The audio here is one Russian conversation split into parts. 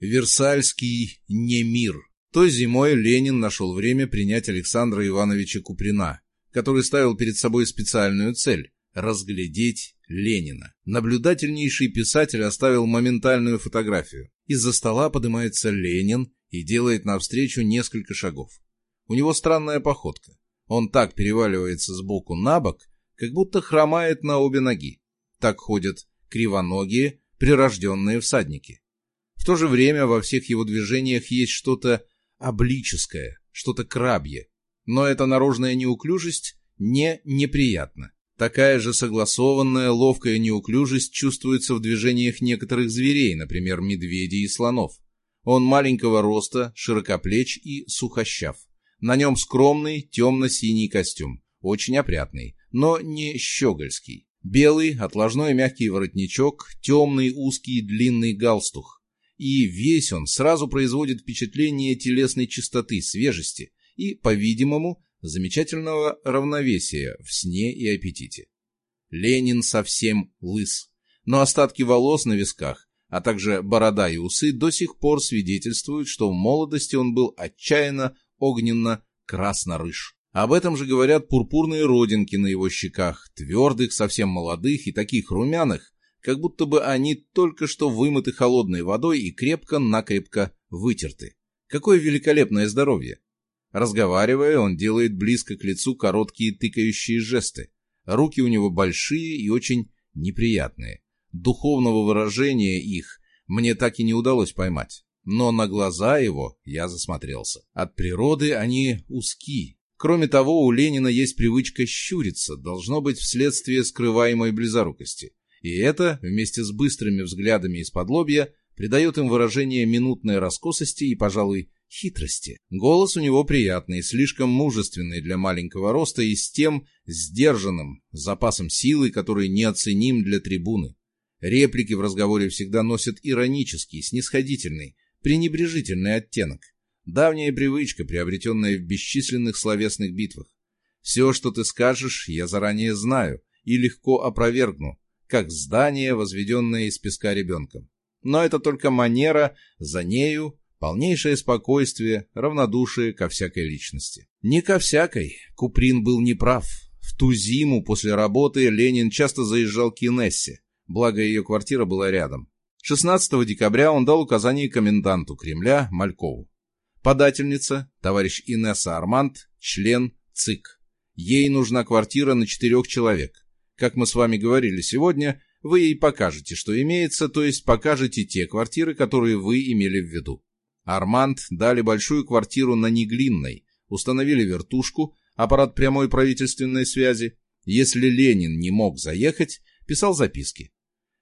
Версальский не мир. Той зимой Ленин нашел время принять Александра Ивановича Куприна, который ставил перед собой специальную цель – разглядеть Ленина. Наблюдательнейший писатель оставил моментальную фотографию. Из-за стола поднимается Ленин и делает навстречу несколько шагов. У него странная походка. Он так переваливается сбоку на бок, как будто хромает на обе ноги. Так ходят кривоногие, прирожденные всадники. В то же время во всех его движениях есть что-то облическое, что-то крабье. Но эта наружная неуклюжесть не неприятна. Такая же согласованная, ловкая неуклюжесть чувствуется в движениях некоторых зверей, например, медведей и слонов. Он маленького роста, широкоплеч и сухощав. На нем скромный темно-синий костюм, очень опрятный, но не щегольский. Белый, отложной мягкий воротничок, темный узкий длинный галстух. И весь он сразу производит впечатление телесной чистоты, свежести и, по-видимому, замечательного равновесия в сне и аппетите. Ленин совсем лыс, но остатки волос на висках, а также борода и усы до сих пор свидетельствуют, что в молодости он был отчаянно, огненно, красно-рыж. Об этом же говорят пурпурные родинки на его щеках, твердых, совсем молодых и таких румяных, как будто бы они только что вымыты холодной водой и крепко-накрепко вытерты. Какое великолепное здоровье! Разговаривая, он делает близко к лицу короткие тыкающие жесты. Руки у него большие и очень неприятные. Духовного выражения их мне так и не удалось поймать. Но на глаза его я засмотрелся. От природы они узки. Кроме того, у Ленина есть привычка щуриться, должно быть вследствие скрываемой близорукости. И это, вместе с быстрыми взглядами из-под лобья, придает им выражение минутной раскосости и, пожалуй, хитрости. Голос у него приятный, слишком мужественный для маленького роста и с тем сдержанным запасом силы, который неоценим для трибуны. Реплики в разговоре всегда носят иронический, снисходительный, пренебрежительный оттенок. Давняя привычка, приобретенная в бесчисленных словесных битвах. Все, что ты скажешь, я заранее знаю и легко опровергну, как здание, возведенное из песка ребенком. Но это только манера, за нею Полнейшее спокойствие, равнодушие ко всякой личности. Не ко всякой. Куприн был неправ. В ту зиму после работы Ленин часто заезжал к Инессе, благо ее квартира была рядом. 16 декабря он дал указание коменданту Кремля Малькову. Подательница, товарищ Инесса Арманд, член ЦИК. Ей нужна квартира на четырех человек. Как мы с вами говорили сегодня, вы ей покажете, что имеется, то есть покажете те квартиры, которые вы имели в виду. Арманд дали большую квартиру на Неглинной, установили вертушку, аппарат прямой правительственной связи. Если Ленин не мог заехать, писал записки.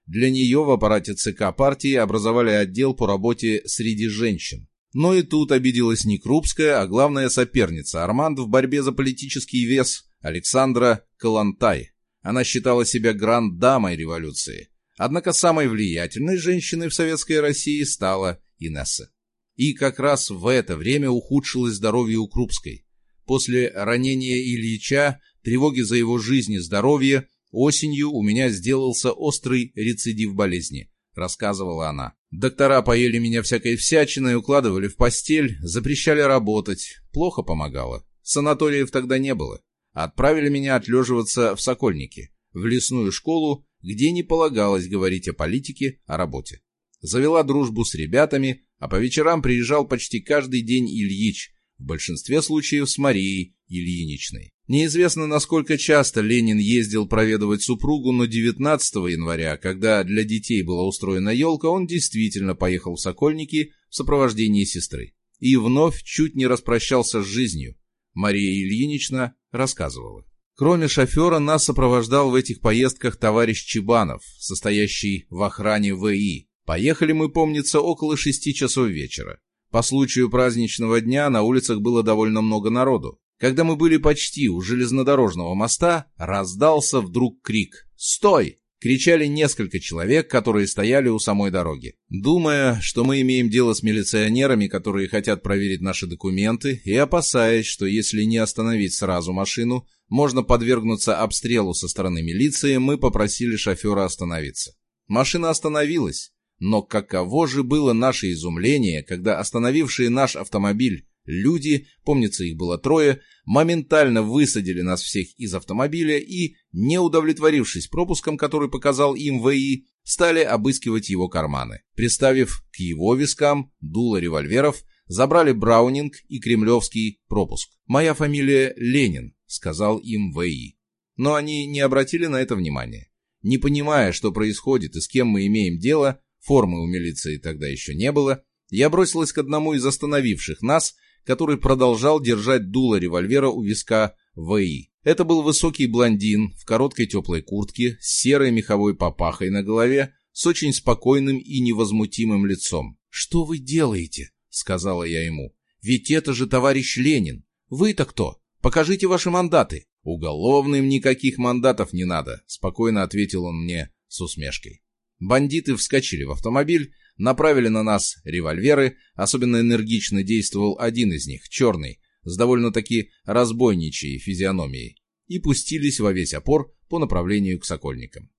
Для нее в аппарате ЦК партии образовали отдел по работе среди женщин. Но и тут обиделась не Крупская, а главная соперница Арманд в борьбе за политический вес Александра Калантай. Она считала себя гранд-дамой революции. Однако самой влиятельной женщиной в советской России стала Инесса. И как раз в это время ухудшилось здоровье у Крупской. После ранения Ильича, тревоги за его жизнь и здоровье, осенью у меня сделался острый рецидив болезни, рассказывала она. Доктора поели меня всякой всячиной, укладывали в постель, запрещали работать. Плохо помогало. Санаториев тогда не было. Отправили меня отлеживаться в Сокольнике, в лесную школу, где не полагалось говорить о политике, о работе. Завела дружбу с ребятами, а по вечерам приезжал почти каждый день Ильич, в большинстве случаев с Марией Ильиничной. Неизвестно, насколько часто Ленин ездил проведывать супругу, но 19 января, когда для детей была устроена елка, он действительно поехал в Сокольники в сопровождении сестры. И вновь чуть не распрощался с жизнью. Мария Ильинична рассказывала. Кроме шофера, нас сопровождал в этих поездках товарищ Чебанов, состоящий в охране ВИ, Поехали мы, помнится, около шести часов вечера. По случаю праздничного дня на улицах было довольно много народу. Когда мы были почти у железнодорожного моста, раздался вдруг крик «Стой!» Кричали несколько человек, которые стояли у самой дороги. Думая, что мы имеем дело с милиционерами, которые хотят проверить наши документы, и опасаясь, что если не остановить сразу машину, можно подвергнуться обстрелу со стороны милиции, мы попросили шофера остановиться. Машина остановилась, Но каково же было наше изумление, когда остановившие наш автомобиль люди, помнится их было трое, моментально высадили нас всех из автомобиля и, не удовлетворившись пропуском, который показал им ВИ, стали обыскивать его карманы. Приставив к его вискам дуло револьверов, забрали Браунинг и кремлевский пропуск. «Моя фамилия Ленин», — сказал им ВИ. Но они не обратили на это внимания. Не понимая, что происходит и с кем мы имеем дело, формы у милиции тогда еще не было, я бросилась к одному из остановивших нас, который продолжал держать дуло револьвера у виска ВИ. Это был высокий блондин в короткой теплой куртке, с серой меховой папахой на голове, с очень спокойным и невозмутимым лицом. «Что вы делаете?» — сказала я ему. «Ведь это же товарищ Ленин. Вы-то кто? Покажите ваши мандаты». «Уголовным никаких мандатов не надо», — спокойно ответил он мне с усмешкой. Бандиты вскочили в автомобиль, направили на нас револьверы, особенно энергично действовал один из них, черный, с довольно-таки разбойничьей физиономией, и пустились во весь опор по направлению к Сокольникам.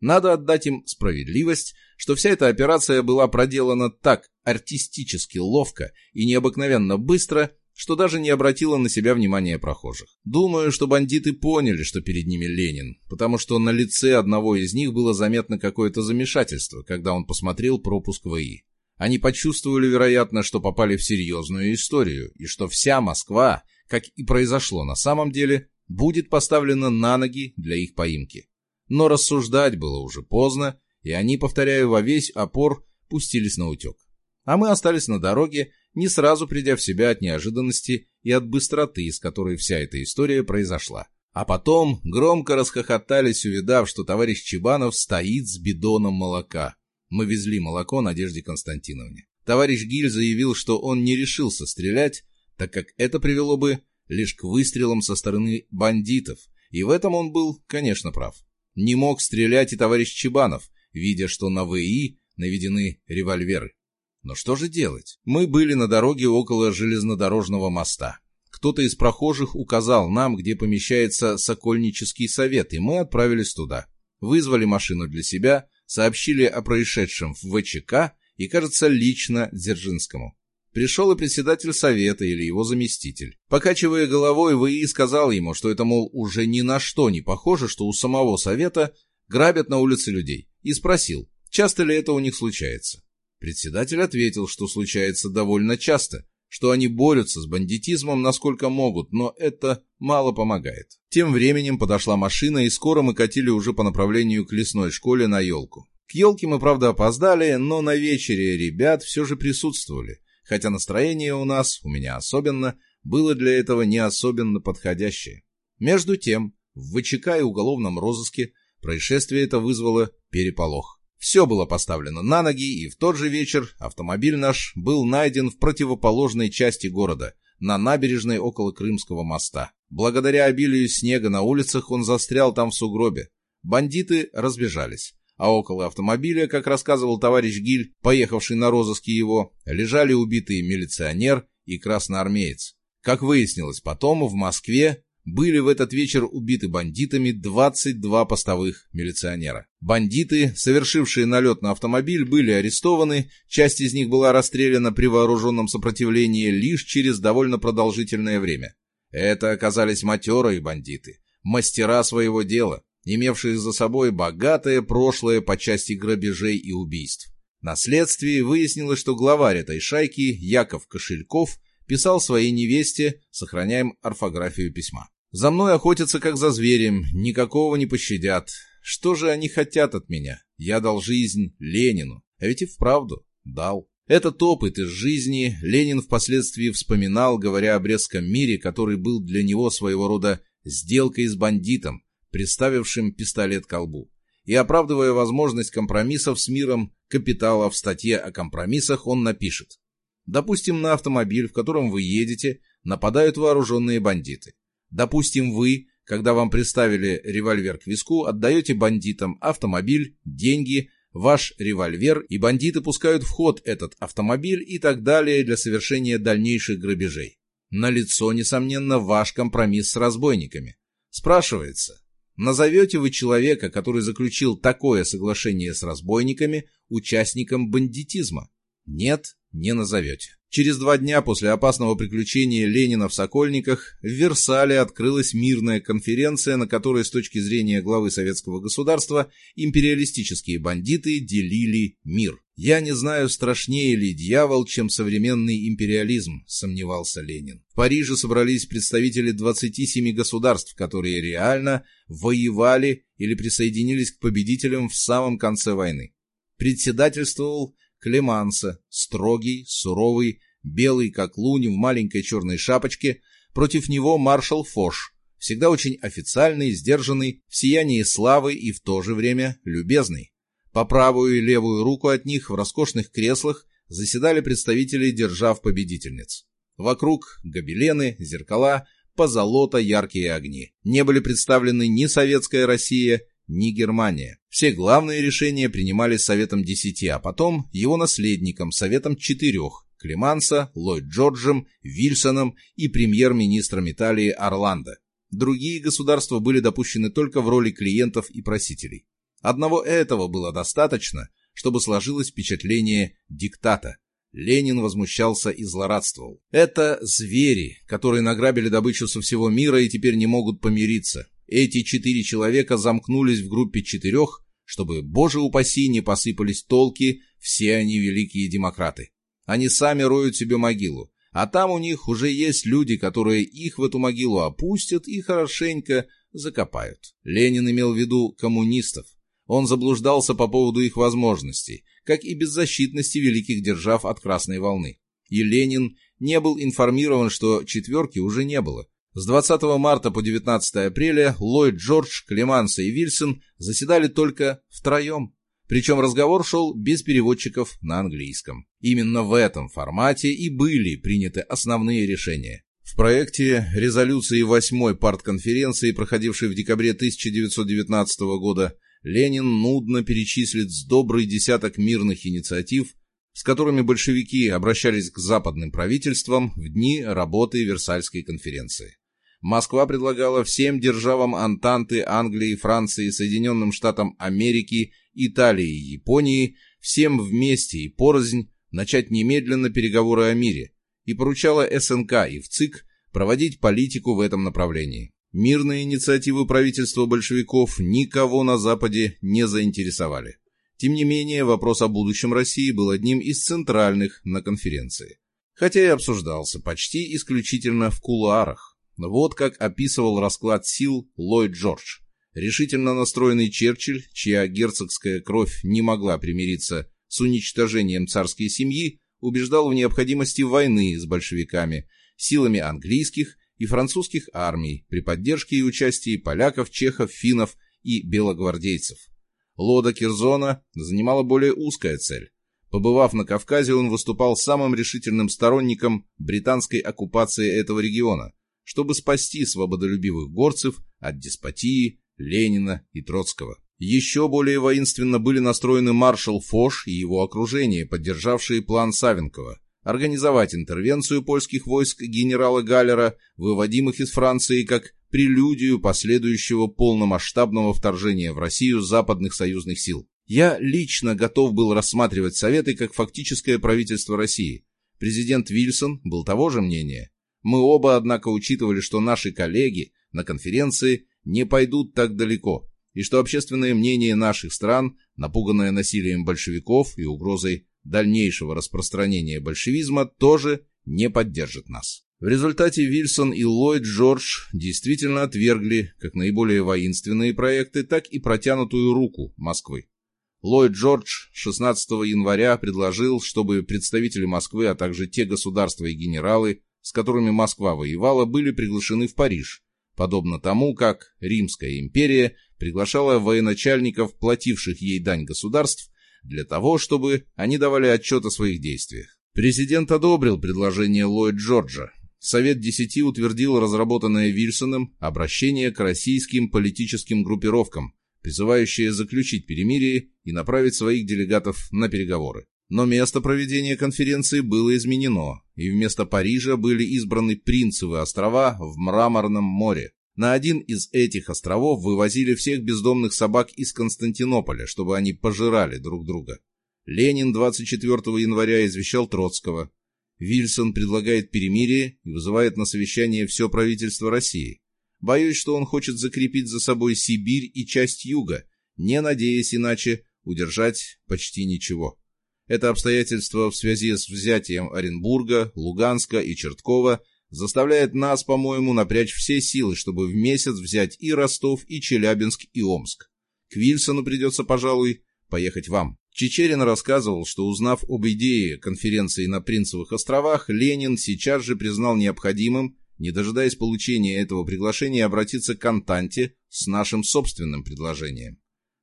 Надо отдать им справедливость, что вся эта операция была проделана так артистически ловко и необыкновенно быстро, что даже не обратила на себя внимания прохожих. Думаю, что бандиты поняли, что перед ними Ленин, потому что на лице одного из них было заметно какое-то замешательство, когда он посмотрел пропуск ВИ. Они почувствовали, вероятно, что попали в серьезную историю, и что вся Москва, как и произошло на самом деле, будет поставлена на ноги для их поимки. Но рассуждать было уже поздно, и они, повторяю, во весь опор пустились на утек. А мы остались на дороге, не сразу придя в себя от неожиданности и от быстроты, с которой вся эта история произошла. А потом громко расхохотались, увидав, что товарищ Чебанов стоит с бидоном молока. Мы везли молоко Надежде Константиновне. Товарищ Гиль заявил, что он не решился стрелять, так как это привело бы лишь к выстрелам со стороны бандитов, и в этом он был, конечно, прав. Не мог стрелять и товарищ Чебанов, видя, что на ВИ наведены револьверы. Но что же делать? Мы были на дороге около железнодорожного моста. Кто-то из прохожих указал нам, где помещается Сокольнический совет, и мы отправились туда. Вызвали машину для себя, сообщили о происшедшем в ВЧК и, кажется, лично Дзержинскому. Пришел и председатель совета или его заместитель. Покачивая головой, ВИИ сказал ему, что это, мол, уже ни на что не похоже, что у самого совета грабят на улице людей, и спросил, часто ли это у них случается. Председатель ответил, что случается довольно часто, что они борются с бандитизмом насколько могут, но это мало помогает. Тем временем подошла машина, и скоро мы катили уже по направлению к лесной школе на елку. К елке мы, правда, опоздали, но на вечере ребят все же присутствовали, хотя настроение у нас, у меня особенно, было для этого не особенно подходящее. Между тем, в ВЧК и уголовном розыске происшествие это вызвало переполох. Все было поставлено на ноги, и в тот же вечер автомобиль наш был найден в противоположной части города, на набережной около Крымского моста. Благодаря обилию снега на улицах он застрял там в сугробе. Бандиты разбежались. А около автомобиля, как рассказывал товарищ Гиль, поехавший на розыски его, лежали убитый милиционер и красноармеец. Как выяснилось потом, в Москве были в этот вечер убиты бандитами 22 постовых милиционера. Бандиты, совершившие налет на автомобиль, были арестованы, часть из них была расстреляна при вооруженном сопротивлении лишь через довольно продолжительное время. Это оказались матерые бандиты, мастера своего дела, имевшие за собой богатое прошлое по части грабежей и убийств. На следствии выяснилось, что главарь этой шайки, Яков Кошельков, писал своей невесте, сохраняем орфографию письма. «За мной охотятся, как за зверем, никакого не пощадят. Что же они хотят от меня? Я дал жизнь Ленину. А ведь и вправду дал». Этот опыт из жизни Ленин впоследствии вспоминал, говоря о Брестском мире, который был для него своего рода сделкой с бандитом, приставившим пистолет к колбу. И оправдывая возможность компромиссов с миром капитала в статье о компромиссах, он напишет Допустим, на автомобиль, в котором вы едете, нападают вооруженные бандиты. Допустим, вы, когда вам представили револьвер к виску, отдаете бандитам автомобиль, деньги, ваш револьвер, и бандиты пускают в ход этот автомобиль и так далее для совершения дальнейших грабежей. На лицо, несомненно, ваш компромисс с разбойниками. Спрашивается, Назовете вы человека, который заключил такое соглашение с разбойниками, участником бандитизма? Нет, не назовете. Через два дня после опасного приключения Ленина в Сокольниках в Версале открылась мирная конференция, на которой с точки зрения главы советского государства империалистические бандиты делили мир. «Я не знаю, страшнее ли дьявол, чем современный империализм», – сомневался Ленин. В Париже собрались представители 27 государств, которые реально воевали или присоединились к победителям в самом конце войны. Председательствовал Клеманса, строгий, суровый, белый как лунь в маленькой черной шапочке, против него маршал Фош, всегда очень официальный, сдержанный, в сиянии славы и в то же время любезный. По правую и левую руку от них в роскошных креслах заседали представители держав-победительниц. Вокруг гобелены, зеркала, позолота, яркие огни. Не были представлены ни советская Россия, ни Германия. Все главные решения принимались Советом Десяти, а потом его наследником, Советом Четырех, Клеманса, Ллойд Джорджем, Вильсоном и премьер-министром Италии Орландо. Другие государства были допущены только в роли клиентов и просителей. Одного этого было достаточно, чтобы сложилось впечатление диктата. Ленин возмущался и злорадствовал. Это звери, которые награбили добычу со всего мира и теперь не могут помириться. Эти четыре человека замкнулись в группе четырех, чтобы, боже упаси, не посыпались толки, все они великие демократы. Они сами роют себе могилу, а там у них уже есть люди, которые их в эту могилу опустят и хорошенько закопают. Ленин имел в виду коммунистов. Он заблуждался по поводу их возможностей, как и беззащитности великих держав от Красной волны. И Ленин не был информирован, что четверки уже не было, с 20 марта по 19 апреля Ллойд Джордж, Клеманса и Вильсон заседали только втроем. Причем разговор шел без переводчиков на английском. Именно в этом формате и были приняты основные решения. В проекте резолюции 8-й партконференции, проходившей в декабре 1919 года, Ленин нудно перечислит с добрый десяток мирных инициатив, с которыми большевики обращались к западным правительствам в дни работы Версальской конференции. Москва предлагала всем державам Антанты, Англии, Франции, Соединенным Штатам Америки, Италии и Японии всем вместе и порознь начать немедленно переговоры о мире и поручала СНК и в ЦИК проводить политику в этом направлении. Мирные инициативы правительства большевиков никого на Западе не заинтересовали. Тем не менее, вопрос о будущем России был одним из центральных на конференции. Хотя и обсуждался почти исключительно в кулуарах. Вот как описывал расклад сил Ллойд Джордж. Решительно настроенный Черчилль, чья герцогская кровь не могла примириться с уничтожением царской семьи, убеждал в необходимости войны с большевиками, силами английских и французских армий при поддержке и участии поляков, чехов, финнов и белогвардейцев. Лода Кирзона занимала более узкая цель. Побывав на Кавказе, он выступал самым решительным сторонником британской оккупации этого региона – чтобы спасти свободолюбивых горцев от деспотии Ленина и Троцкого. Еще более воинственно были настроены маршал Фош и его окружение, поддержавшие план Савенкова организовать интервенцию польских войск генерала Галлера, выводимых из Франции как прелюдию последующего полномасштабного вторжения в Россию западных союзных сил. Я лично готов был рассматривать Советы как фактическое правительство России. Президент Вильсон был того же мнения. Мы оба, однако, учитывали, что наши коллеги на конференции не пойдут так далеко, и что общественное мнение наших стран, напуганное насилием большевиков и угрозой дальнейшего распространения большевизма, тоже не поддержит нас. В результате Вильсон и Ллойд Джордж действительно отвергли как наиболее воинственные проекты, так и протянутую руку Москвы. Ллойд Джордж 16 января предложил, чтобы представители Москвы, а также те государства и генералы, с которыми Москва воевала, были приглашены в Париж, подобно тому, как Римская империя приглашала военачальников, плативших ей дань государств, для того, чтобы они давали отчет о своих действиях. Президент одобрил предложение Ллойд Джорджа. Совет Десяти утвердил разработанное Вильсоном обращение к российским политическим группировкам, призывающее заключить перемирие и направить своих делегатов на переговоры. Но место проведения конференции было изменено, и вместо Парижа были избраны Принцевы острова в Мраморном море. На один из этих островов вывозили всех бездомных собак из Константинополя, чтобы они пожирали друг друга. Ленин 24 января извещал Троцкого. Вильсон предлагает перемирие и вызывает на совещание все правительство России. Боюсь, что он хочет закрепить за собой Сибирь и часть юга, не надеясь иначе удержать почти ничего. Это обстоятельство в связи с взятием Оренбурга, Луганска и Черткова заставляет нас, по-моему, напрячь все силы, чтобы в месяц взять и Ростов, и Челябинск, и Омск. К Вильсону придется, пожалуй, поехать вам. Чечерин рассказывал, что узнав об идее конференции на Принцевых островах, Ленин сейчас же признал необходимым, не дожидаясь получения этого приглашения, обратиться к Антанте с нашим собственным предложением.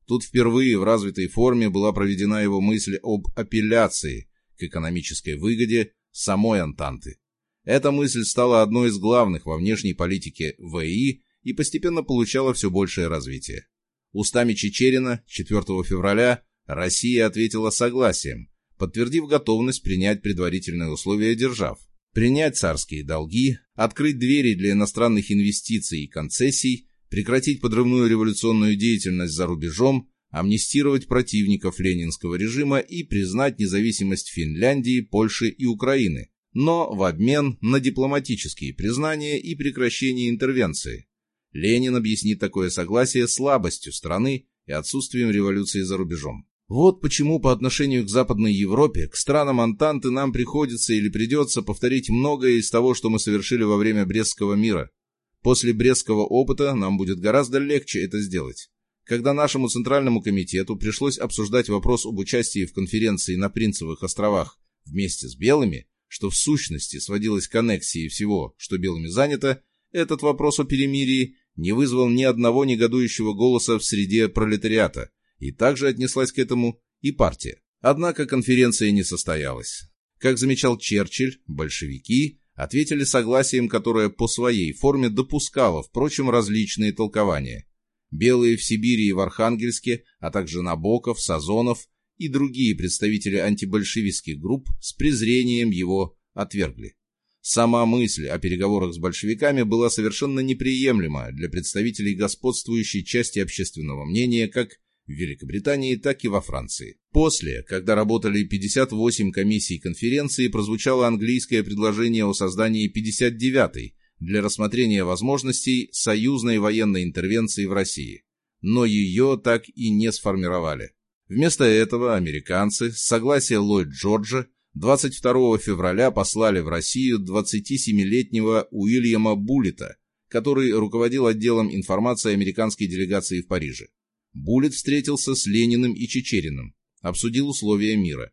Тут впервые в развитой форме была проведена его мысль об апелляции к экономической выгоде самой Антанты. Эта мысль стала одной из главных во внешней политике ВИ и постепенно получала все большее развитие. Устами Чечерина 4 февраля Россия ответила согласием, подтвердив готовность принять предварительные условия держав, принять царские долги, открыть двери для иностранных инвестиций и концессий, прекратить подрывную революционную деятельность за рубежом, амнистировать противников ленинского режима и признать независимость Финляндии, Польши и Украины, но в обмен на дипломатические признания и прекращение интервенции. Ленин объяснит такое согласие слабостью страны и отсутствием революции за рубежом. Вот почему по отношению к Западной Европе, к странам Антанты нам приходится или придется повторить многое из того, что мы совершили во время Брестского мира. После Брестского опыта нам будет гораздо легче это сделать. Когда нашему Центральному комитету пришлось обсуждать вопрос об участии в конференции на Принцевых островах вместе с белыми, что в сущности сводилось к аннексии всего, что белыми занято, этот вопрос о перемирии не вызвал ни одного негодующего голоса в среде пролетариата, и также отнеслась к этому и партия. Однако конференция не состоялась. Как замечал Черчилль, большевики ответили согласием, которое по своей форме допускало, впрочем, различные толкования. Белые в Сибири и в Архангельске, а также Набоков, Сазонов и другие представители антибольшевистских групп с презрением его отвергли. Сама мысль о переговорах с большевиками была совершенно неприемлема для представителей господствующей части общественного мнения как в Великобритании, так и во Франции. После, когда работали 58 комиссий конференции, прозвучало английское предложение о создании 59-й для рассмотрения возможностей союзной военной интервенции в России. Но ее так и не сформировали. Вместо этого американцы, с согласия Ллойд Джорджа, 22 февраля послали в Россию 27-летнего Уильяма Буллета, который руководил отделом информации американской делегации в Париже. Буллет встретился с Лениным и Чечериным, обсудил условия мира.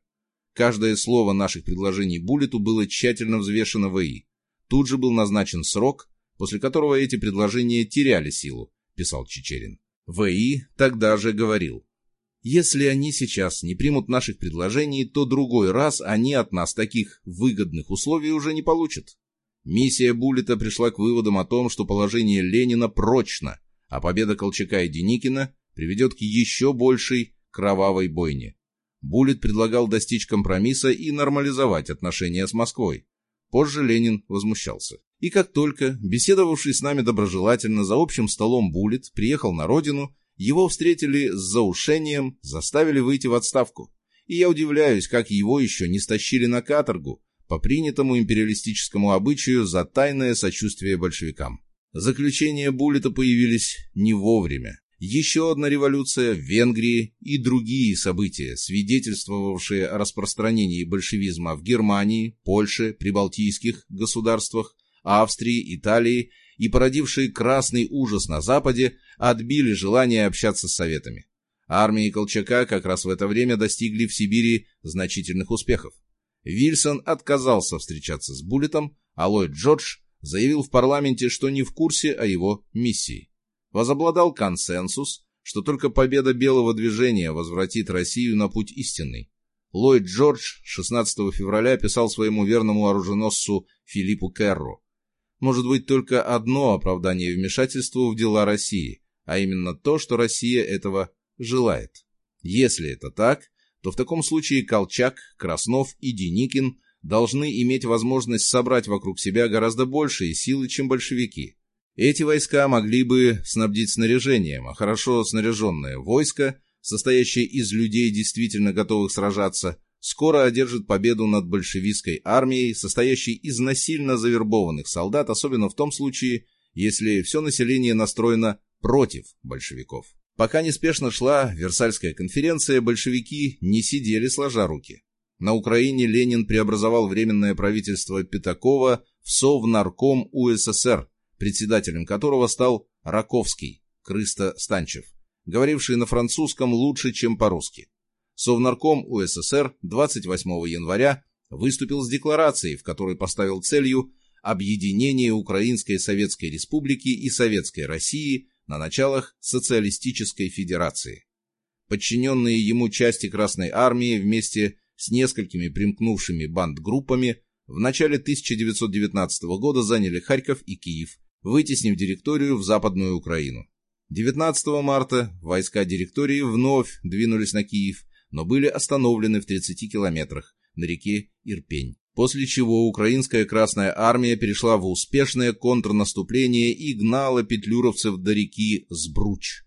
Каждое слово наших предложений Буллету было тщательно взвешено в ИИ. Тут же был назначен срок, после которого эти предложения теряли силу, писал Чечерин. ВИ тогда же говорил, если они сейчас не примут наших предложений, то другой раз они от нас таких выгодных условий уже не получат. Миссия Буллета пришла к выводам о том, что положение Ленина прочно, а победа Колчака и Деникина приведет к еще большей кровавой бойне. Буллет предлагал достичь компромисса и нормализовать отношения с Москвой. Позже Ленин возмущался. И как только, беседовавший с нами доброжелательно за общим столом Буллет приехал на родину, его встретили с заушением, заставили выйти в отставку. И я удивляюсь, как его еще не стащили на каторгу, по принятому империалистическому обычаю за тайное сочувствие большевикам. Заключения Буллета появились не вовремя. Еще одна революция в Венгрии и другие события, свидетельствовавшие о распространении большевизма в Германии, Польше, прибалтийских государствах, Австрии, Италии и породившие красный ужас на Западе, отбили желание общаться с Советами. Армии Колчака как раз в это время достигли в Сибири значительных успехов. Вильсон отказался встречаться с Буллетом, а Ллойд Джордж заявил в парламенте, что не в курсе о его миссии. Возобладал консенсус, что только победа белого движения возвратит Россию на путь истинный. Ллойд Джордж 16 февраля писал своему верному оруженосцу Филиппу Керру. Может быть только одно оправдание вмешательству в дела России, а именно то, что Россия этого желает. Если это так, то в таком случае Колчак, Краснов и Деникин должны иметь возможность собрать вокруг себя гораздо большие силы, чем большевики. Эти войска могли бы снабдить снаряжением, а хорошо снаряженное войско, состоящее из людей, действительно готовых сражаться, скоро одержит победу над большевистской армией, состоящей из насильно завербованных солдат, особенно в том случае, если все население настроено против большевиков. Пока неспешно шла Версальская конференция, большевики не сидели сложа руки. На Украине Ленин преобразовал Временное правительство Пятакова в Совнарком УССР, председателем которого стал Раковский, Крыста Станчев, говоривший на французском лучше, чем по-русски. Совнарком УССР 28 января выступил с декларацией, в которой поставил целью объединение Украинской Советской Республики и Советской России на началах Социалистической Федерации. Подчиненные ему части Красной Армии вместе с несколькими примкнувшими бандгруппами в начале 1919 года заняли Харьков и Киев, вытеснив директорию в Западную Украину. 19 марта войска директории вновь двинулись на Киев, но были остановлены в 30 километрах на реке Ирпень, после чего Украинская Красная Армия перешла в успешное контрнаступление и гнала петлюровцев до реки Сбруч.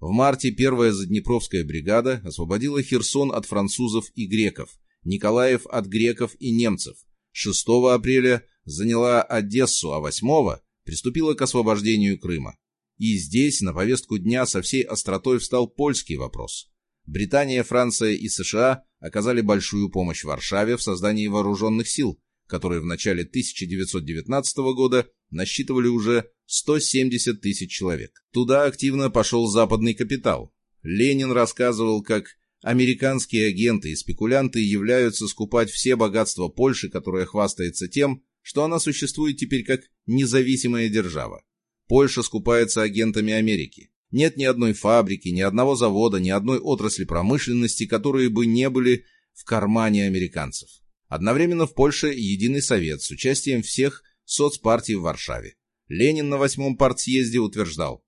В марте первая Заднепровская бригада освободила Херсон от французов и греков, Николаев от греков и немцев. 6 апреля заняла Одессу, а 8 приступила к освобождению Крыма. И здесь на повестку дня со всей остротой встал польский вопрос. Британия, Франция и США оказали большую помощь Варшаве в создании вооруженных сил, которые в начале 1919 года насчитывали уже 170 тысяч человек. Туда активно пошел западный капитал. Ленин рассказывал, как американские агенты и спекулянты являются скупать все богатства Польши, которая хвастается тем, что она существует теперь как независимая держава. Польша скупается агентами Америки. Нет ни одной фабрики, ни одного завода, ни одной отрасли промышленности, которые бы не были в кармане американцев. Одновременно в Польше единый совет с участием всех соцпартий в Варшаве. Ленин на восьмом партсъезде утверждал,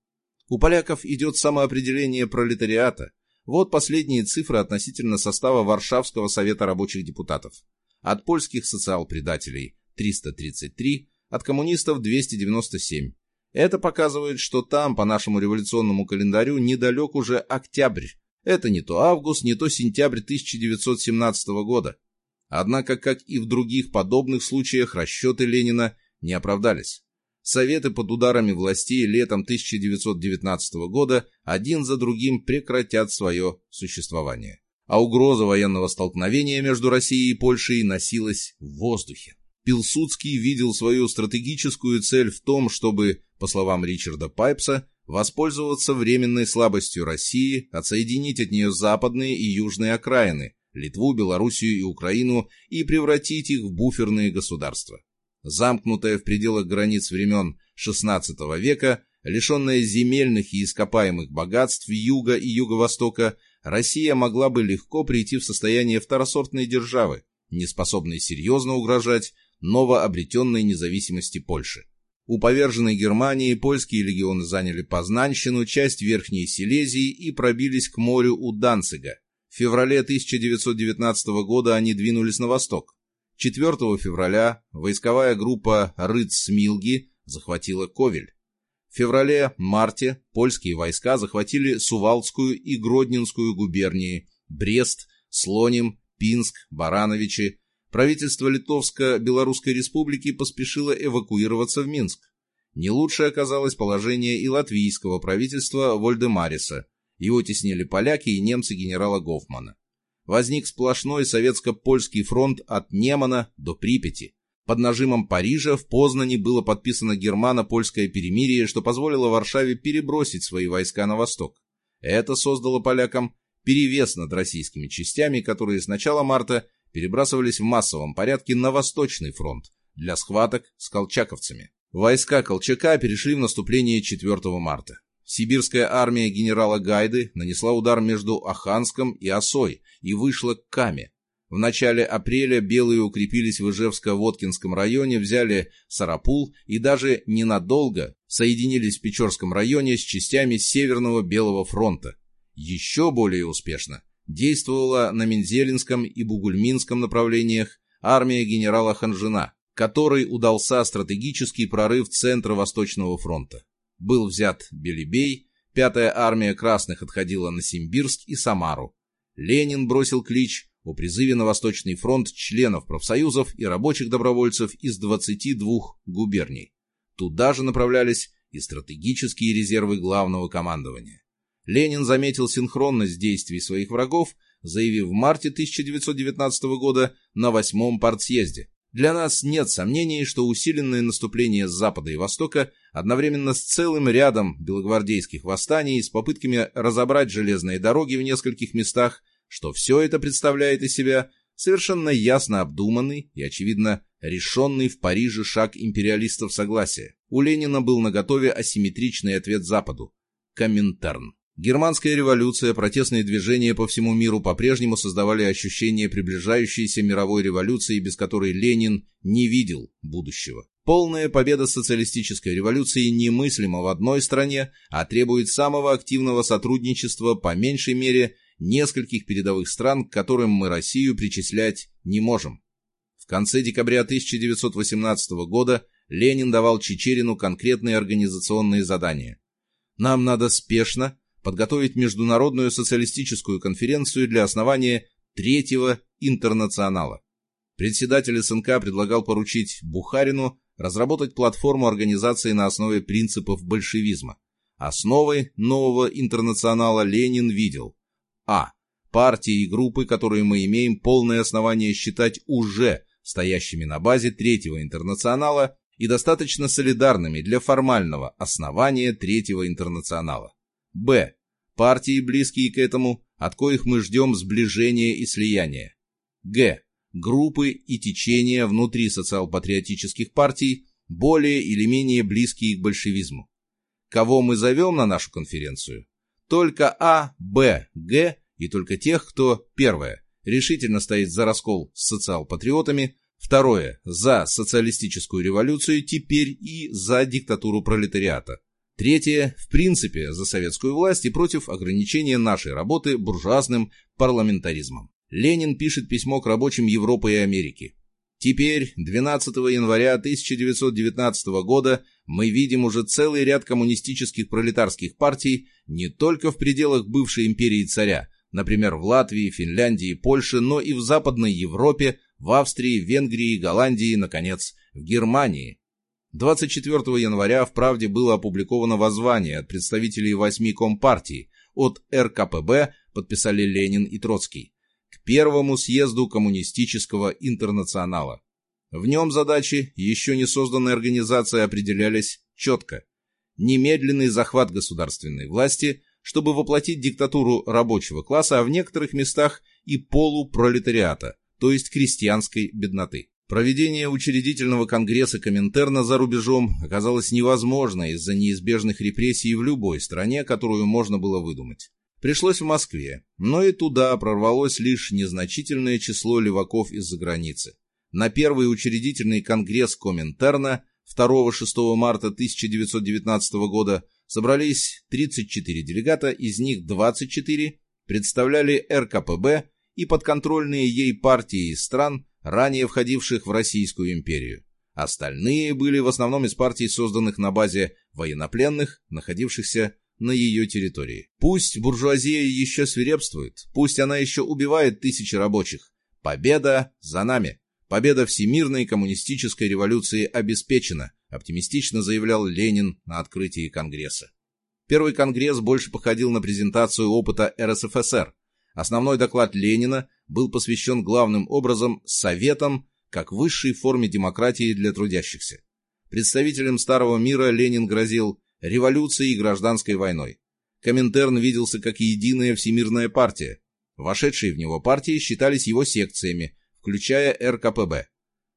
у поляков идет самоопределение пролетариата. Вот последние цифры относительно состава Варшавского совета рабочих депутатов. От польских социал-предателей 333, от коммунистов 297. Это показывает, что там, по нашему революционному календарю, недалек уже октябрь. Это не то август, не то сентябрь 1917 года. Однако, как и в других подобных случаях, расчеты Ленина не оправдались. Советы под ударами властей летом 1919 года один за другим прекратят свое существование. А угроза военного столкновения между Россией и Польшей носилась в воздухе. Пилсудский видел свою стратегическую цель в том, чтобы, по словам Ричарда Пайпса, воспользоваться временной слабостью России, отсоединить от нее западные и южные окраины, Литву, Белоруссию и Украину и превратить их в буферные государства. Замкнутая в пределах границ времен XVI века, лишенная земельных и ископаемых богатств юга и юго-востока, Россия могла бы легко прийти в состояние второсортной державы, не способной серьезно угрожать новообретенной независимости Польши. У поверженной Германии польские легионы заняли Познанщину, часть Верхней Силезии и пробились к морю у Данцига. В феврале 1919 года они двинулись на восток. 4 февраля войсковая группа Рыц-Смилги захватила Ковель. В феврале-марте польские войска захватили Сувалдскую и Гродненскую губернии, Брест, Слоним, Пинск, Барановичи, правительство Литовско-Белорусской республики поспешило эвакуироваться в Минск. Не лучше оказалось положение и латвийского правительства Вольдемариса. Его теснили поляки и немцы генерала Гофмана. Возник сплошной советско-польский фронт от Немана до Припяти. Под нажимом Парижа в Познани было подписано германо-польское перемирие, что позволило Варшаве перебросить свои войска на восток. Это создало полякам перевес над российскими частями, которые с начала марта перебрасывались в массовом порядке на Восточный фронт для схваток с колчаковцами. Войска Колчака перешли в наступление 4 марта. Сибирская армия генерала Гайды нанесла удар между Аханском и Осой и вышла к Каме. В начале апреля белые укрепились в Ижевско-Воткинском районе, взяли Сарапул и даже ненадолго соединились в Печорском районе с частями Северного Белого фронта. Еще более успешно действовала на Мензелинском и Бугульминском направлениях армия генерала Ханжина. которой удался стратегический прорыв центра Восточного фронта. Был взят Белебей, пятая армия красных отходила на Симбирск и Самару. Ленин бросил клич о призыве на Восточный фронт членов профсоюзов и рабочих добровольцев из 22 губерний. Туда же направлялись и стратегические резервы главного командования. Ленин заметил синхронность действий своих врагов, заявив в марте 1919 года на восьмом партсъезде для нас нет сомнений, что усиленное наступление с запада и востока одновременно с целым рядом белогвардейских восстаний с попытками разобрать железные дороги в нескольких местах, что все это представляет из себя совершенно ясно обдуманный и, очевидно, решенный в Париже шаг империалистов согласия. У Ленина был наготове асимметричный ответ Западу – Коминтерн. Германская революция, протестные движения по всему миру по-прежнему создавали ощущение приближающейся мировой революции, без которой Ленин не видел будущего. Полная победа социалистической революции немыслима в одной стране, а требует самого активного сотрудничества по меньшей мере нескольких передовых стран, к которым мы Россию причислять не можем. В конце декабря 1918 года Ленин давал Чечерину конкретные организационные задания. Нам надо спешно подготовить Международную социалистическую конференцию для основания Третьего интернационала. Председатель СНК предлагал поручить Бухарину разработать платформу организации на основе принципов большевизма. Основой нового интернационала Ленин видел А. Партии и группы, которые мы имеем полное основание считать уже стоящими на базе Третьего интернационала и достаточно солидарными для формального основания Третьего интернационала. Б. Партии, близкие к этому, от коих мы ждем сближения и слияния. Г. Группы и течения внутри социал-патриотических партий, более или менее близкие к большевизму. Кого мы зовем на нашу конференцию? Только А, Б, Г и только тех, кто, первое, решительно стоит за раскол с социал-патриотами, второе, за социалистическую революцию теперь и за диктатуру пролетариата, Третье, в принципе, за советскую власть и против ограничения нашей работы буржуазным парламентаризмом. Ленин пишет письмо к рабочим Европы и Америки. Теперь, 12 января 1919 года, мы видим уже целый ряд коммунистических пролетарских партий не только в пределах бывшей империи царя, например, в Латвии, Финляндии, Польше, но и в Западной Европе, в Австрии, Венгрии, Голландии, наконец, в Германии, 24 января в «Правде» было опубликовано воззвание от представителей восьми компартий, от РКПБ подписали Ленин и Троцкий, к первому съезду коммунистического интернационала. В нем задачи еще не созданной организации определялись четко. Немедленный захват государственной власти, чтобы воплотить диктатуру рабочего класса, а в некоторых местах и полупролетариата, то есть крестьянской бедноты. Проведение учредительного конгресса Коминтерна за рубежом оказалось невозможно из-за неизбежных репрессий в любой стране, которую можно было выдумать. Пришлось в Москве, но и туда прорвалось лишь незначительное число леваков из-за границы. На первый учредительный конгресс Коминтерна 2-6 марта 1919 года собрались 34 делегата, из них 24 представляли РКПБ и подконтрольные ей партии из стран, ранее входивших в Российскую империю. Остальные были в основном из партий, созданных на базе военнопленных, находившихся на ее территории. Пусть буржуазия еще свирепствует, пусть она еще убивает тысячи рабочих. Победа за нами. Победа всемирной коммунистической революции обеспечена, оптимистично заявлял Ленин на открытии Конгресса. Первый Конгресс больше походил на презентацию опыта РСФСР. Основной доклад Ленина был посвящен главным образом Советам как высшей форме демократии для трудящихся. Представителям Старого мира Ленин грозил революцией и гражданской войной. Коминтерн виделся как единая всемирная партия. Вошедшие в него партии считались его секциями, включая РКПБ.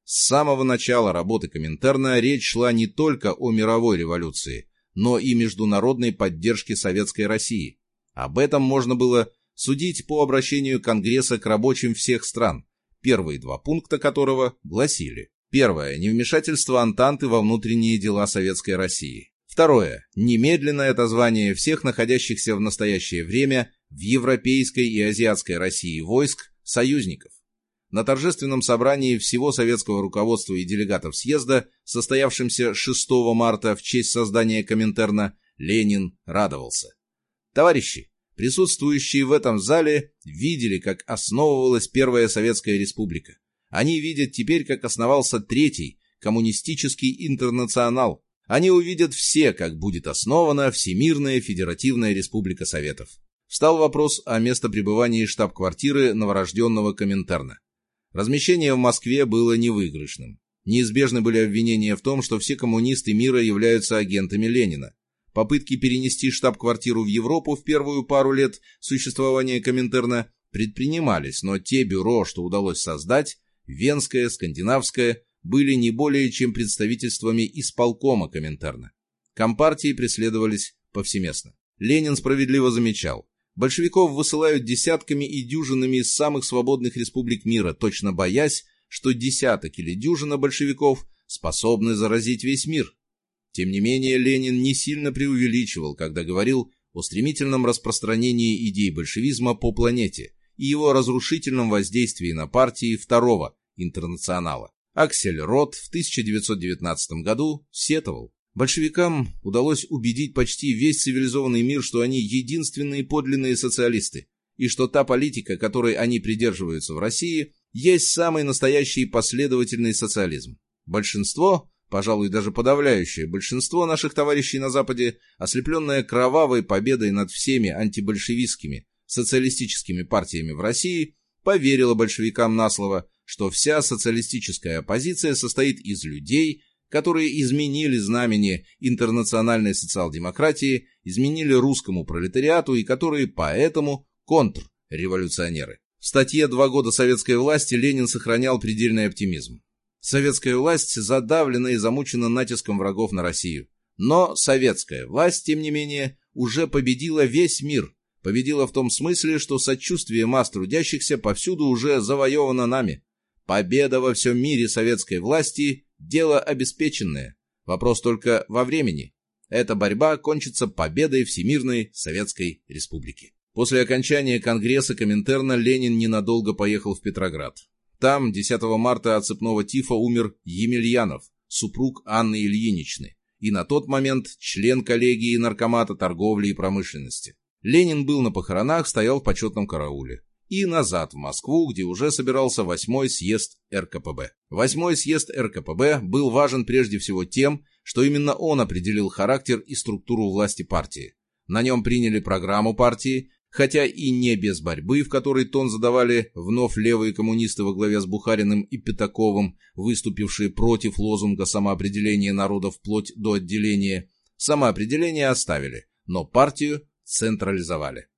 С самого начала работы Коминтерна речь шла не только о мировой революции, но и международной поддержке Советской России. Об этом можно было судить по обращению Конгресса к рабочим всех стран, первые два пункта которого гласили. Первое. Невмешательство Антанты во внутренние дела Советской России. Второе. Немедленное отозвание всех находящихся в настоящее время в Европейской и Азиатской России войск союзников. на торжественном собрании всего советского руководства и делегатов съезда, состоявшемся 6 марта в честь создания Коминтерна, Ленин радовался. Товарищи, присутствующие в этом зале, видели, как основывалась Первая Советская Республика. Они видят теперь, как основался Третий, коммунистический интернационал. Они увидят все, как будет основана Всемирная Федеративная Республика Советов. Встал вопрос о местопребывании штаб-квартиры новорожденного Коминтерна. Размещение в Москве было невыигрышным. Неизбежны были обвинения в том, что все коммунисты мира являются агентами Ленина. Попытки перенести штаб-квартиру в Европу в первую пару лет существования Коминтерна предпринимались, но те бюро, что удалось создать, Венское, Скандинавское, были не более чем представительствами исполкома Коминтерна. Компартии преследовались повсеместно. Ленин справедливо замечал, большевиков высылают десятками и дюжинами из самых свободных республик мира, точно боясь, что десяток или дюжина большевиков способны заразить весь мир. Тем не менее, Ленин не сильно преувеличивал, когда говорил о стремительном распространении идей большевизма по планете и его разрушительном воздействии на партии второго интернационала. Аксель Рот в 1919 году сетовал. Большевикам удалось убедить почти весь цивилизованный мир, что они единственные подлинные социалисты, и что та политика, которой они придерживаются в России, есть самый настоящий последовательный социализм. Большинство, пожалуй, даже подавляющее большинство наших товарищей на Западе, ослепленное кровавой победой над всеми антибольшевистскими социалистическими партиями в России, поверило большевикам на слово, что вся социалистическая оппозиция состоит из людей, которые изменили знамени интернациональной социал-демократии, изменили русскому пролетариату и которые поэтому контрреволюционеры. В статье «Два года советской власти» Ленин сохранял предельный оптимизм. Советская власть задавлена и замучена натиском врагов на Россию. Но советская власть, тем не менее, уже победила весь мир. Победила в том смысле, что сочувствие масс трудящихся повсюду уже завоевано нами. Победа во всем мире советской власти – дело обеспеченное. Вопрос только во времени. Эта борьба кончится победой Всемирной Советской Республики. После окончания Конгресса Коминтерна Ленин ненадолго поехал в Петроград. Там 10 марта от цепного тифа умер Емельянов, супруг Анны Ильиничны, и на тот момент член коллегии Наркомата торговли и промышленности. Ленин был на похоронах, стоял в почетном карауле и назад в Москву, где уже собирался восьмой съезд РКПБ. Восьмой съезд РКПБ был важен прежде всего тем, что именно он определил характер и структуру власти партии. На нем приняли программу партии, хотя и не без борьбы, в которой тон задавали вновь левые коммунисты во главе с Бухариным и Пятаковым, выступившие против лозунга самоопределения народа вплоть до отделения. Самоопределение оставили, но партию централизовали.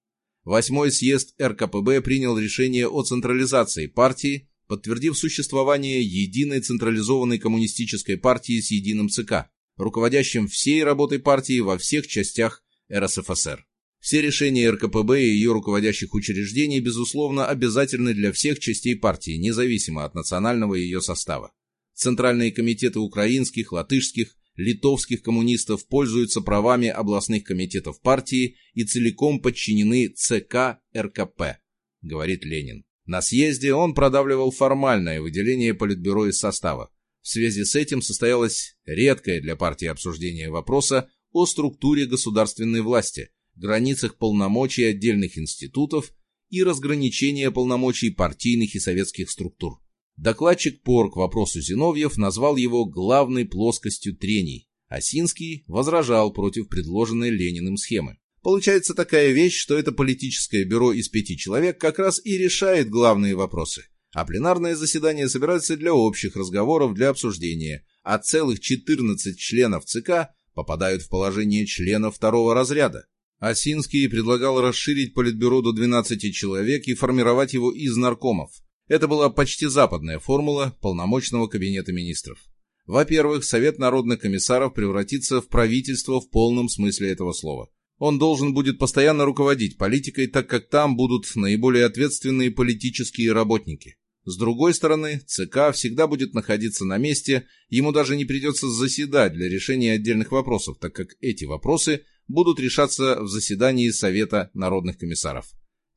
Восьмой съезд РКПБ принял решение о централизации партии, подтвердив существование единой централизованной коммунистической партии с единым ЦК, руководящим всей работой партии во всех частях РСФСР. Все решения РКПБ и ее руководящих учреждений, безусловно, обязательны для всех частей партии, независимо от национального ее состава. Центральные комитеты украинских, латышских, литовских коммунистов пользуются правами областных комитетов партии и целиком подчинены ЦК РКП, говорит Ленин. На съезде он продавливал формальное выделение политбюро из состава. В связи с этим состоялось редкое для партии обсуждение вопроса о структуре государственной власти, границах полномочий отдельных институтов и разграничения полномочий партийных и советских структур. Докладчик ПОР к вопросу Зиновьев назвал его главной плоскостью трений, а Синский возражал против предложенной Лениным схемы. Получается такая вещь, что это политическое бюро из пяти человек как раз и решает главные вопросы, а пленарное заседание собирается для общих разговоров, для обсуждения, а целых 14 членов ЦК попадают в положение членов второго разряда. Осинский предлагал расширить политбюро до 12 человек и формировать его из наркомов, это была почти западная формула полномочного кабинета министров. Во-первых, Совет народных комиссаров превратится в правительство в полном смысле этого слова. Он должен будет постоянно руководить политикой, так как там будут наиболее ответственные политические работники. С другой стороны, ЦК всегда будет находиться на месте, ему даже не придется заседать для решения отдельных вопросов, так как эти вопросы будут решаться в заседании Совета народных комиссаров.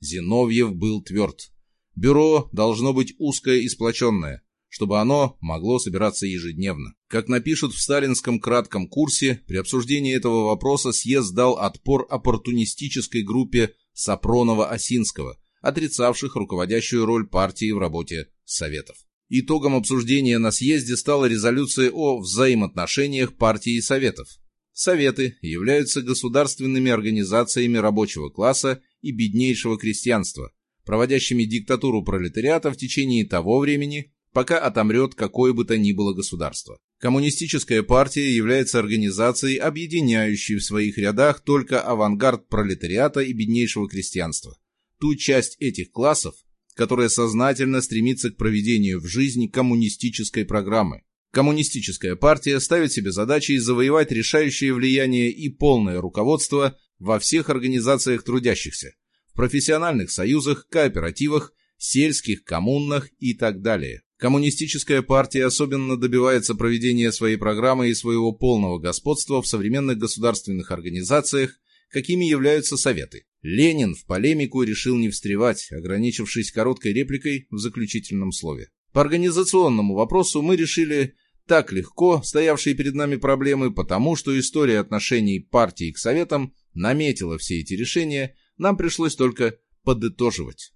Зиновьев был тверд. Бюро должно быть узкое и сплоченное, чтобы оно могло собираться ежедневно. Как напишут в сталинском кратком курсе, при обсуждении этого вопроса съезд дал отпор оппортунистической группе Сапронова-Осинского, отрицавших руководящую роль партии в работе Советов. Итогом обсуждения на съезде стала резолюция о взаимоотношениях партии и Советов. Советы являются государственными организациями рабочего класса и беднейшего крестьянства, проводящими диктатуру пролетариата в течение того времени, пока отомрет какое бы то ни было государство. Коммунистическая партия является организацией, объединяющей в своих рядах только авангард пролетариата и беднейшего крестьянства, ту часть этих классов, которая сознательно стремится к проведению в жизни коммунистической программы. Коммунистическая партия ставит себе задачей завоевать решающее влияние и полное руководство во всех организациях трудящихся, в профессиональных союзах, кооперативах, сельских коммунах и так далее. Коммунистическая партия особенно добивается проведения своей программы и своего полного господства в современных государственных организациях, какими являются Советы. Ленин в полемику решил не встревать, ограничившись короткой репликой в заключительном слове. По организационному вопросу мы решили так легко стоявшие перед нами проблемы, потому что история отношений партии к Советам наметила все эти решения, нам пришлось только подытоживать.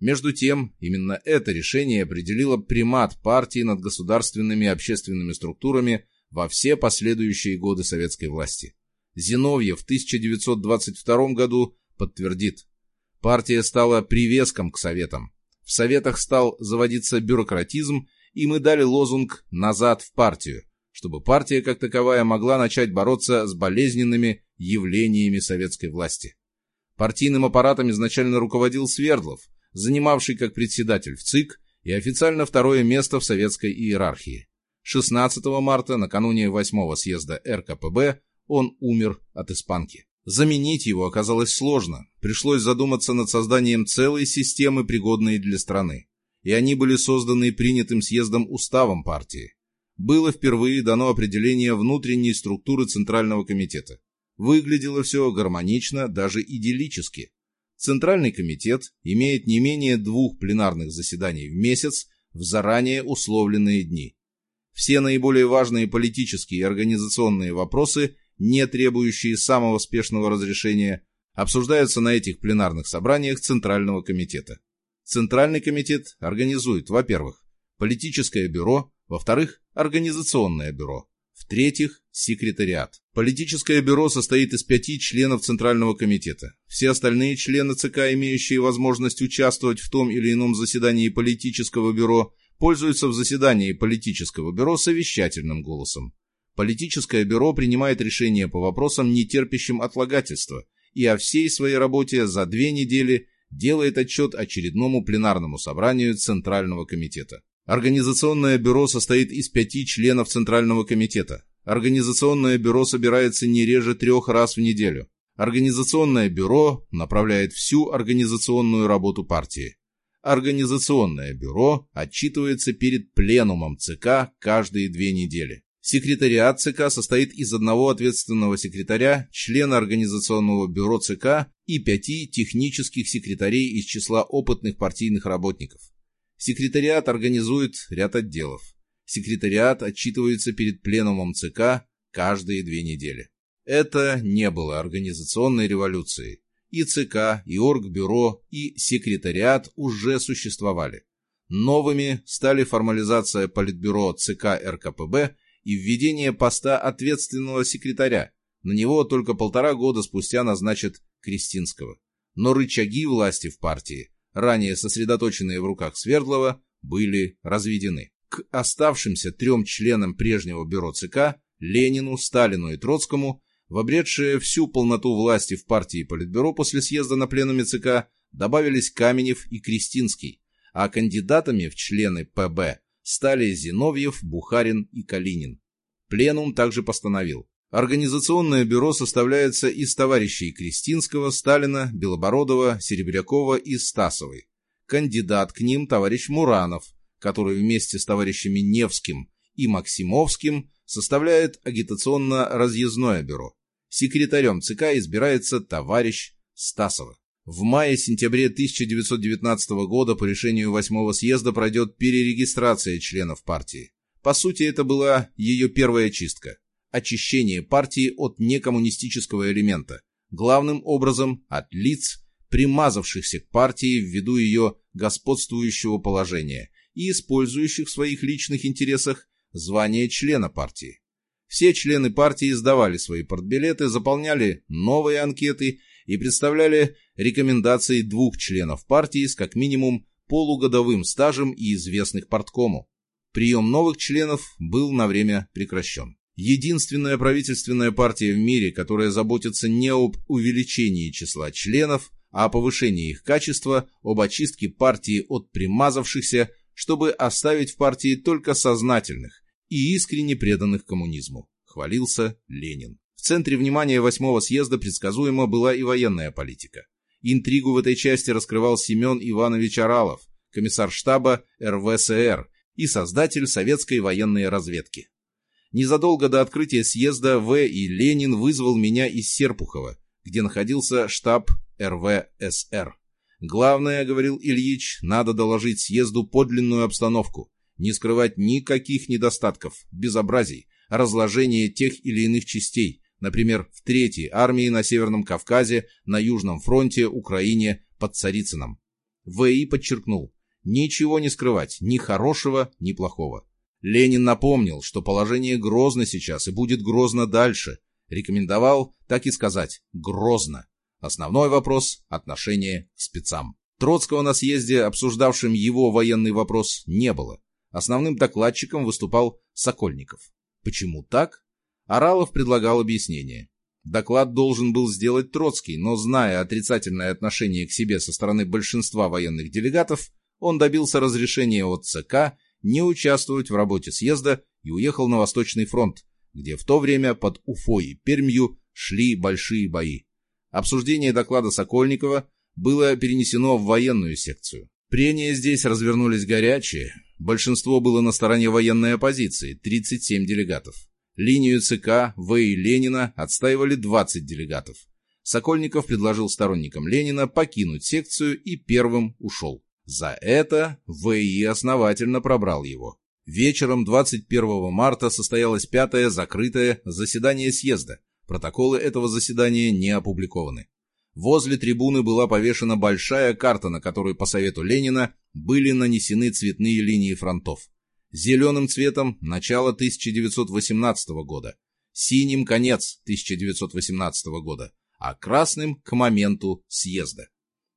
Между тем, именно это решение определило примат партии над государственными и общественными структурами во все последующие годы советской власти. Зиновьев в 1922 году подтвердит. Партия стала привеском к Советам. В Советах стал заводиться бюрократизм, и мы дали лозунг «назад в партию», чтобы партия как таковая могла начать бороться с болезненными явлениями советской власти. Партийным аппаратом изначально руководил Свердлов, занимавший как председатель в ЦИК и официально второе место в советской иерархии. 16 марта, накануне 8 съезда РКПБ, он умер от испанки. Заменить его оказалось сложно, пришлось задуматься над созданием целой системы, пригодной для страны. И они были созданы принятым съездом уставом партии. Было впервые дано определение внутренней структуры Центрального комитета. Выглядело все гармонично, даже идиллически. Центральный комитет имеет не менее двух пленарных заседаний в месяц в заранее условленные дни. Все наиболее важные политические и организационные вопросы не требующие самого спешного разрешения, обсуждаются на этих пленарных собраниях Центрального комитета. Центральный комитет организует, во-первых, политическое бюро, во-вторых, организационное бюро, в-третьих, секретариат. Политическое бюро состоит из пяти членов Центрального комитета. Все остальные члены ЦК, имеющие возможность участвовать в том или ином заседании политического бюро, пользуются в заседании политического бюро совещательным голосом. Политическое бюро принимает решения по вопросам, не терпящим отлагательства, и о всей своей работе за две недели делает отчет очередному пленарному собранию Центрального комитета. Организационное бюро состоит из пяти членов Центрального комитета. Организационное бюро собирается не реже трех раз в неделю. Организационное бюро направляет всю организационную работу партии. Организационное бюро отчитывается перед пленумом ЦК каждые две недели. Секретариат ЦК состоит из одного ответственного секретаря, члена Организационного бюро ЦК и пяти технических секретарей из числа опытных партийных работников. Секретариат организует ряд отделов. Секретариат отчитывается перед пленумом ЦК каждые две недели. Это не было организационной революцией. И ЦК, и Оргбюро, и секретариат уже существовали. Новыми стали формализация Политбюро ЦК РКПБ и введение поста ответственного секретаря. На него только полтора года спустя назначат Кристинского. Но рычаги власти в партии, ранее сосредоточенные в руках Свердлова, были разведены. К оставшимся трем членам прежнего бюро ЦК, Ленину, Сталину и Троцкому, в обретшее всю полноту власти в партии Политбюро после съезда на пленуме ЦК, добавились Каменев и Кристинский, а кандидатами в члены ПБ стали Зиновьев, Бухарин и Калинин. Пленум также постановил. Организационное бюро составляется из товарищей Кристинского, Сталина, Белобородова, Серебрякова и Стасовой. Кандидат к ним товарищ Муранов, который вместе с товарищами Невским и Максимовским составляет агитационно-разъездное бюро. Секретарем ЦК избирается товарищ Стасова. В мае-сентябре 1919 года по решению 8 съезда пройдет перерегистрация членов партии. По сути, это была ее первая чистка. Очищение партии от некоммунистического элемента, главным образом от лиц, примазавшихся к партии ввиду ее господствующего положения и использующих в своих личных интересах звание члена партии. Все члены партии сдавали свои портбилеты, заполняли новые анкеты и представляли рекомендации двух членов партии с как минимум полугодовым стажем и известных порткому. Прием новых членов был на время прекращен. Единственная правительственная партия в мире, которая заботится не об увеличении числа членов, а о повышении их качества, об очистке партии от примазавшихся, чтобы оставить в партии только сознательных и искренне преданных коммунизму, хвалился Ленин. В центре внимания восьмого съезда предсказуемо была и военная политика. Интригу в этой части раскрывал Семен Иванович Аралов, комиссар штаба РВСР и создатель советской военной разведки. Незадолго до открытия съезда В. и Ленин вызвал меня из Серпухова, где находился штаб РВСР. «Главное, — говорил Ильич, — надо доложить съезду подлинную обстановку, не скрывать никаких недостатков, безобразий, разложения тех или иных частей, например, в Третьей армии на Северном Кавказе, на Южном фронте, Украине, под Царицыном. В.И. подчеркнул, ничего не скрывать, ни хорошего, ни плохого. Ленин напомнил, что положение грозно сейчас и будет грозно дальше. Рекомендовал, так и сказать, грозно. Основной вопрос – отношение к спецам. Троцкого на съезде, обсуждавшем его военный вопрос, не было. Основным докладчиком выступал Сокольников. Почему так? Аралов предлагал объяснение. Доклад должен был сделать Троцкий, но зная отрицательное отношение к себе со стороны большинства военных делегатов, он добился разрешения от ЦК не участвовать в работе съезда и уехал на Восточный фронт, где в то время под Уфой и Пермью шли большие бои. Обсуждение доклада Сокольникова было перенесено в военную секцию. Прения здесь развернулись горячие, большинство было на стороне военной оппозиции, 37 делегатов. Линию ЦК В. и Ленина отстаивали 20 делегатов. Сокольников предложил сторонникам Ленина покинуть секцию и первым ушел. За это В.И. основательно пробрал его. Вечером 21 марта состоялось пятое закрытое заседание съезда. Протоколы этого заседания не опубликованы. Возле трибуны была повешена большая карта, на которой по совету Ленина были нанесены цветные линии фронтов. Зеленым цветом – начало 1918 года, синим – конец 1918 года, а красным – к моменту съезда.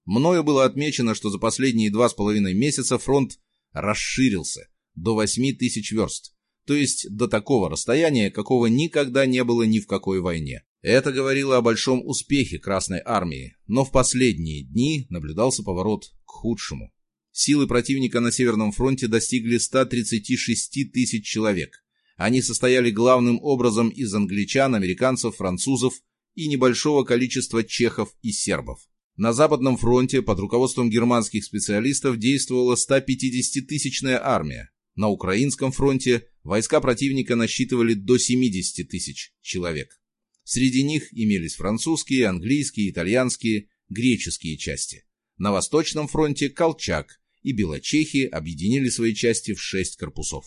Мною было отмечено, что за последние два с половиной месяца фронт расширился до 8 тысяч верст, то есть до такого расстояния, какого никогда не было ни в какой войне. Это говорило о большом успехе Красной Армии, но в последние дни наблюдался поворот к худшему. Силы противника на Северном фронте достигли 136 тысяч человек. Они состояли главным образом из англичан, американцев, французов и небольшого количества чехов и сербов. На Западном фронте под руководством германских специалистов действовала 150-тысячная армия. На Украинском фронте войска противника насчитывали до 70 тысяч человек. Среди них имелись французские, английские, итальянские, греческие части. На Восточном фронте – Колчак, и белочехи объединили свои части в шесть корпусов.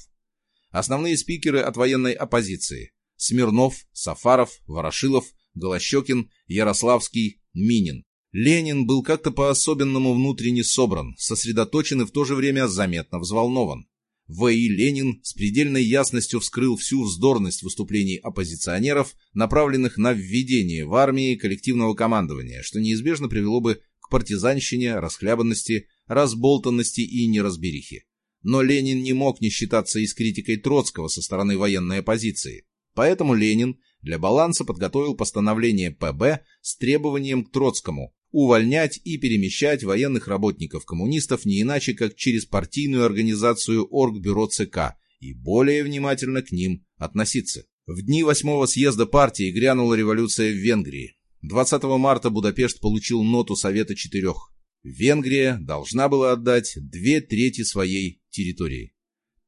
Основные спикеры от военной оппозиции – Смирнов, Сафаров, Ворошилов, Голощекин, Ярославский, Минин. Ленин был как-то по-особенному внутренне собран, сосредоточен и в то же время заметно взволнован. В.И. Ленин с предельной ясностью вскрыл всю вздорность выступлений оппозиционеров, направленных на введение в армии коллективного командования, что неизбежно привело бы к партизанщине, расхлябанности, разболтанности и неразберихи. Но Ленин не мог не считаться и с критикой Троцкого со стороны военной оппозиции. Поэтому Ленин для баланса подготовил постановление ПБ с требованием к Троцкому увольнять и перемещать военных работников-коммунистов не иначе, как через партийную организацию Оргбюро ЦК и более внимательно к ним относиться. В дни восьмого съезда партии грянула революция в Венгрии. 20 марта Будапешт получил ноту Совета Четырех. Венгрия должна была отдать две трети своей территории.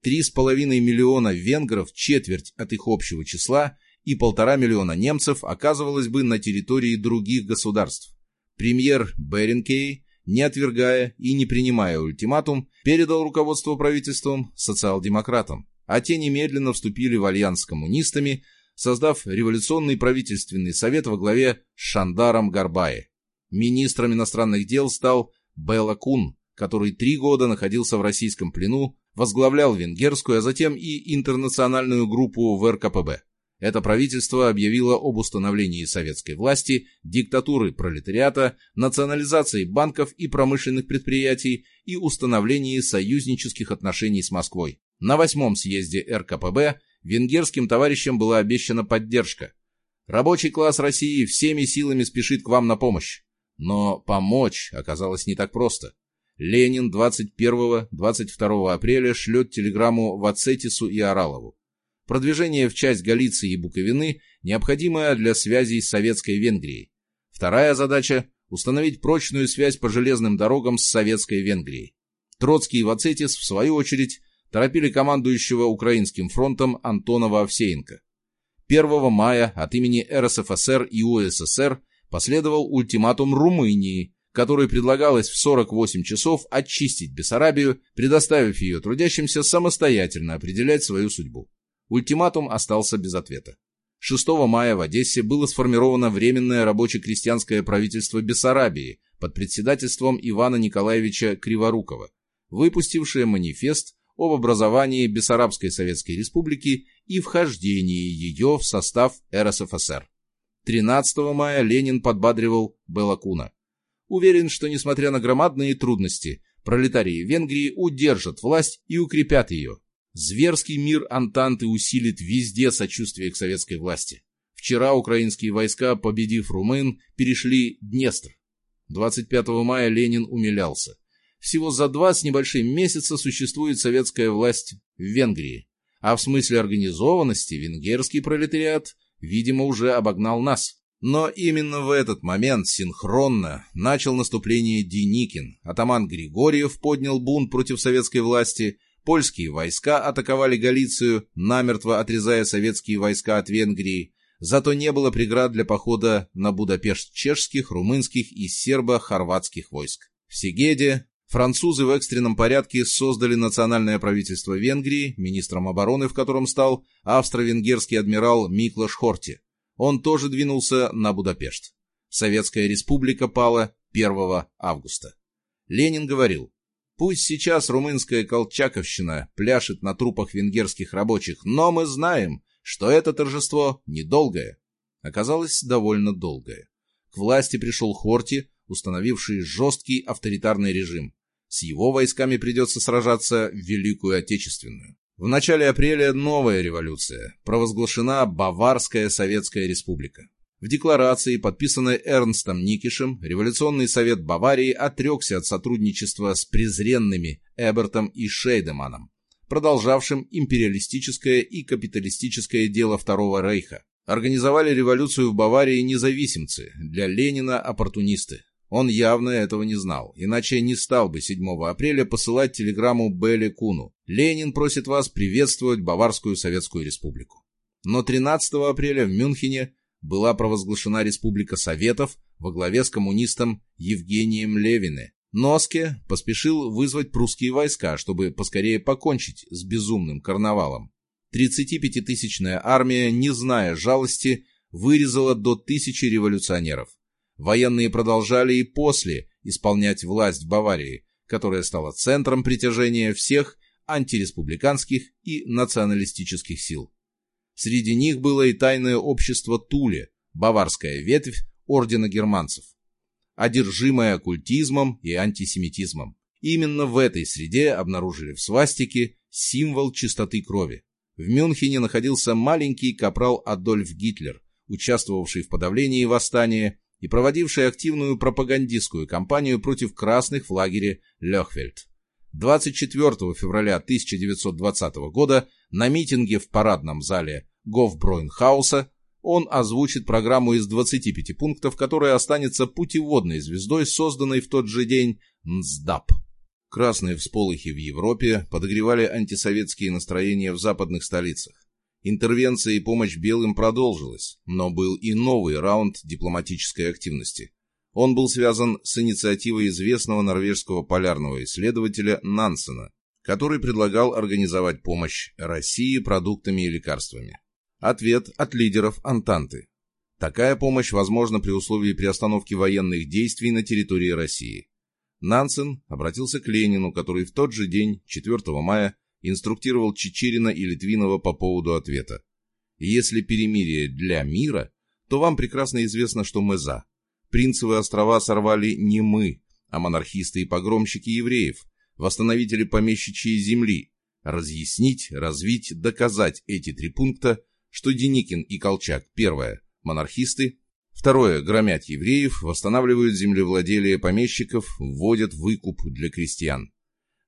Три с половиной миллиона венгров, четверть от их общего числа, и полтора миллиона немцев оказывалось бы на территории других государств. Премьер Беринкей, не отвергая и не принимая ультиматум, передал руководство правительством социал-демократам, а те немедленно вступили в альянс с коммунистами, создав революционный правительственный совет во главе с Шандаром Гарбае. Министром иностранных дел стал Белла Кун, который три года находился в российском плену, возглавлял венгерскую, а затем и интернациональную группу в РКПБ. Это правительство объявило об установлении советской власти, диктатуры пролетариата, национализации банков и промышленных предприятий и установлении союзнических отношений с Москвой. На восьмом съезде РКПБ венгерским товарищам была обещана поддержка. Рабочий класс России всеми силами спешит к вам на помощь. Но помочь оказалось не так просто. Ленин 21-22 апреля шлет телеграмму Вацетису и Оралову. Продвижение в часть Галиции и Буковины необходимое для связей с Советской Венгрией. Вторая задача – установить прочную связь по железным дорогам с Советской Венгрией. Троцкий и Вацетис, в свою очередь, торопили командующего Украинским фронтом Антонова Овсеенко. 1 мая от имени РСФСР и УССР последовал ультиматум Румынии, который предлагалось в 48 часов очистить Бессарабию, предоставив ее трудящимся самостоятельно определять свою судьбу. Ультиматум остался без ответа. 6 мая в Одессе было сформировано Временное рабоче-крестьянское правительство Бессарабии под председательством Ивана Николаевича Криворукова, выпустившее манифест об образовании Бессарабской Советской Республики и вхождении ее в состав РСФСР. 13 мая Ленин подбадривал Белакуна. Уверен, что несмотря на громадные трудности, пролетарии Венгрии удержат власть и укрепят ее. Зверский мир Антанты усилит везде сочувствие к советской власти. Вчера украинские войска, победив румын, перешли Днестр. 25 мая Ленин умилялся. Всего за два с небольшим месяца существует советская власть в Венгрии. А в смысле организованности венгерский пролетариат видимо, уже обогнал нас. Но именно в этот момент синхронно начал наступление Деникин, атаман Григорьев поднял бунт против советской власти, польские войска атаковали Галицию, намертво отрезая советские войска от Венгрии, зато не было преград для похода на Будапешт чешских, румынских и сербо-хорватских войск. В Сегеде Французы в экстренном порядке создали национальное правительство Венгрии, министром обороны в котором стал австро-венгерский адмирал Миклаш Хорти. Он тоже двинулся на Будапешт. Советская республика пала 1 августа. Ленин говорил, пусть сейчас румынская колчаковщина пляшет на трупах венгерских рабочих, но мы знаем, что это торжество недолгое. Оказалось, довольно долгое. К власти пришел Хорти, установивший жесткий авторитарный режим. С его войсками придется сражаться в Великую Отечественную. В начале апреля новая революция, провозглашена Баварская Советская Республика. В декларации, подписанной Эрнстом Никишем, Революционный совет Баварии отрекся от сотрудничества с презренными Эбертом и Шейдеманом, продолжавшим империалистическое и капиталистическое дело Второго Рейха. Организовали революцию в Баварии независимцы, для Ленина оппортунисты. Он явно этого не знал, иначе не стал бы 7 апреля посылать телеграмму Белли Куну. «Ленин просит вас приветствовать Баварскую Советскую Республику». Но 13 апреля в Мюнхене была провозглашена Республика Советов во главе с коммунистом Евгением Левине. Носке поспешил вызвать прусские войска, чтобы поскорее покончить с безумным карнавалом. 35-тысячная армия, не зная жалости, вырезала до тысячи революционеров. Военные продолжали и после исполнять власть в Баварии, которая стала центром притяжения всех антиреспубликанских и националистических сил. Среди них было и тайное общество Туле, баварская ветвь ордена германцев, одержимая оккультизмом и антисемитизмом. Именно в этой среде обнаружили в свастике символ чистоты крови. В Мюнхене находился маленький капрал Адольф Гитлер, участвовавший в подавлении восстания и проводивший активную пропагандистскую кампанию против красных в лагере Лехфельд. 24 февраля 1920 года на митинге в парадном зале Гофбройнхауса он озвучит программу из 25 пунктов, которая останется путеводной звездой, созданной в тот же день НСДАП. Красные всполохи в Европе подогревали антисоветские настроения в западных столицах. Интервенция и помощь белым продолжилась, но был и новый раунд дипломатической активности. Он был связан с инициативой известного норвежского полярного исследователя Нансена, который предлагал организовать помощь России продуктами и лекарствами. Ответ от лидеров Антанты. Такая помощь возможна при условии приостановки военных действий на территории России. Нансен обратился к Ленину, который в тот же день, 4 мая, инструктировал Чечерина и Литвинова по поводу ответа. Если перемирие для мира, то вам прекрасно известно, что мы за. Принцевы острова сорвали не мы, а монархисты и погромщики евреев, восстановители помещичьей земли. Разъяснить, развить, доказать эти три пункта, что Деникин и Колчак, первое, монархисты, второе, громят евреев, восстанавливают землевладелие помещиков, вводят выкуп для крестьян.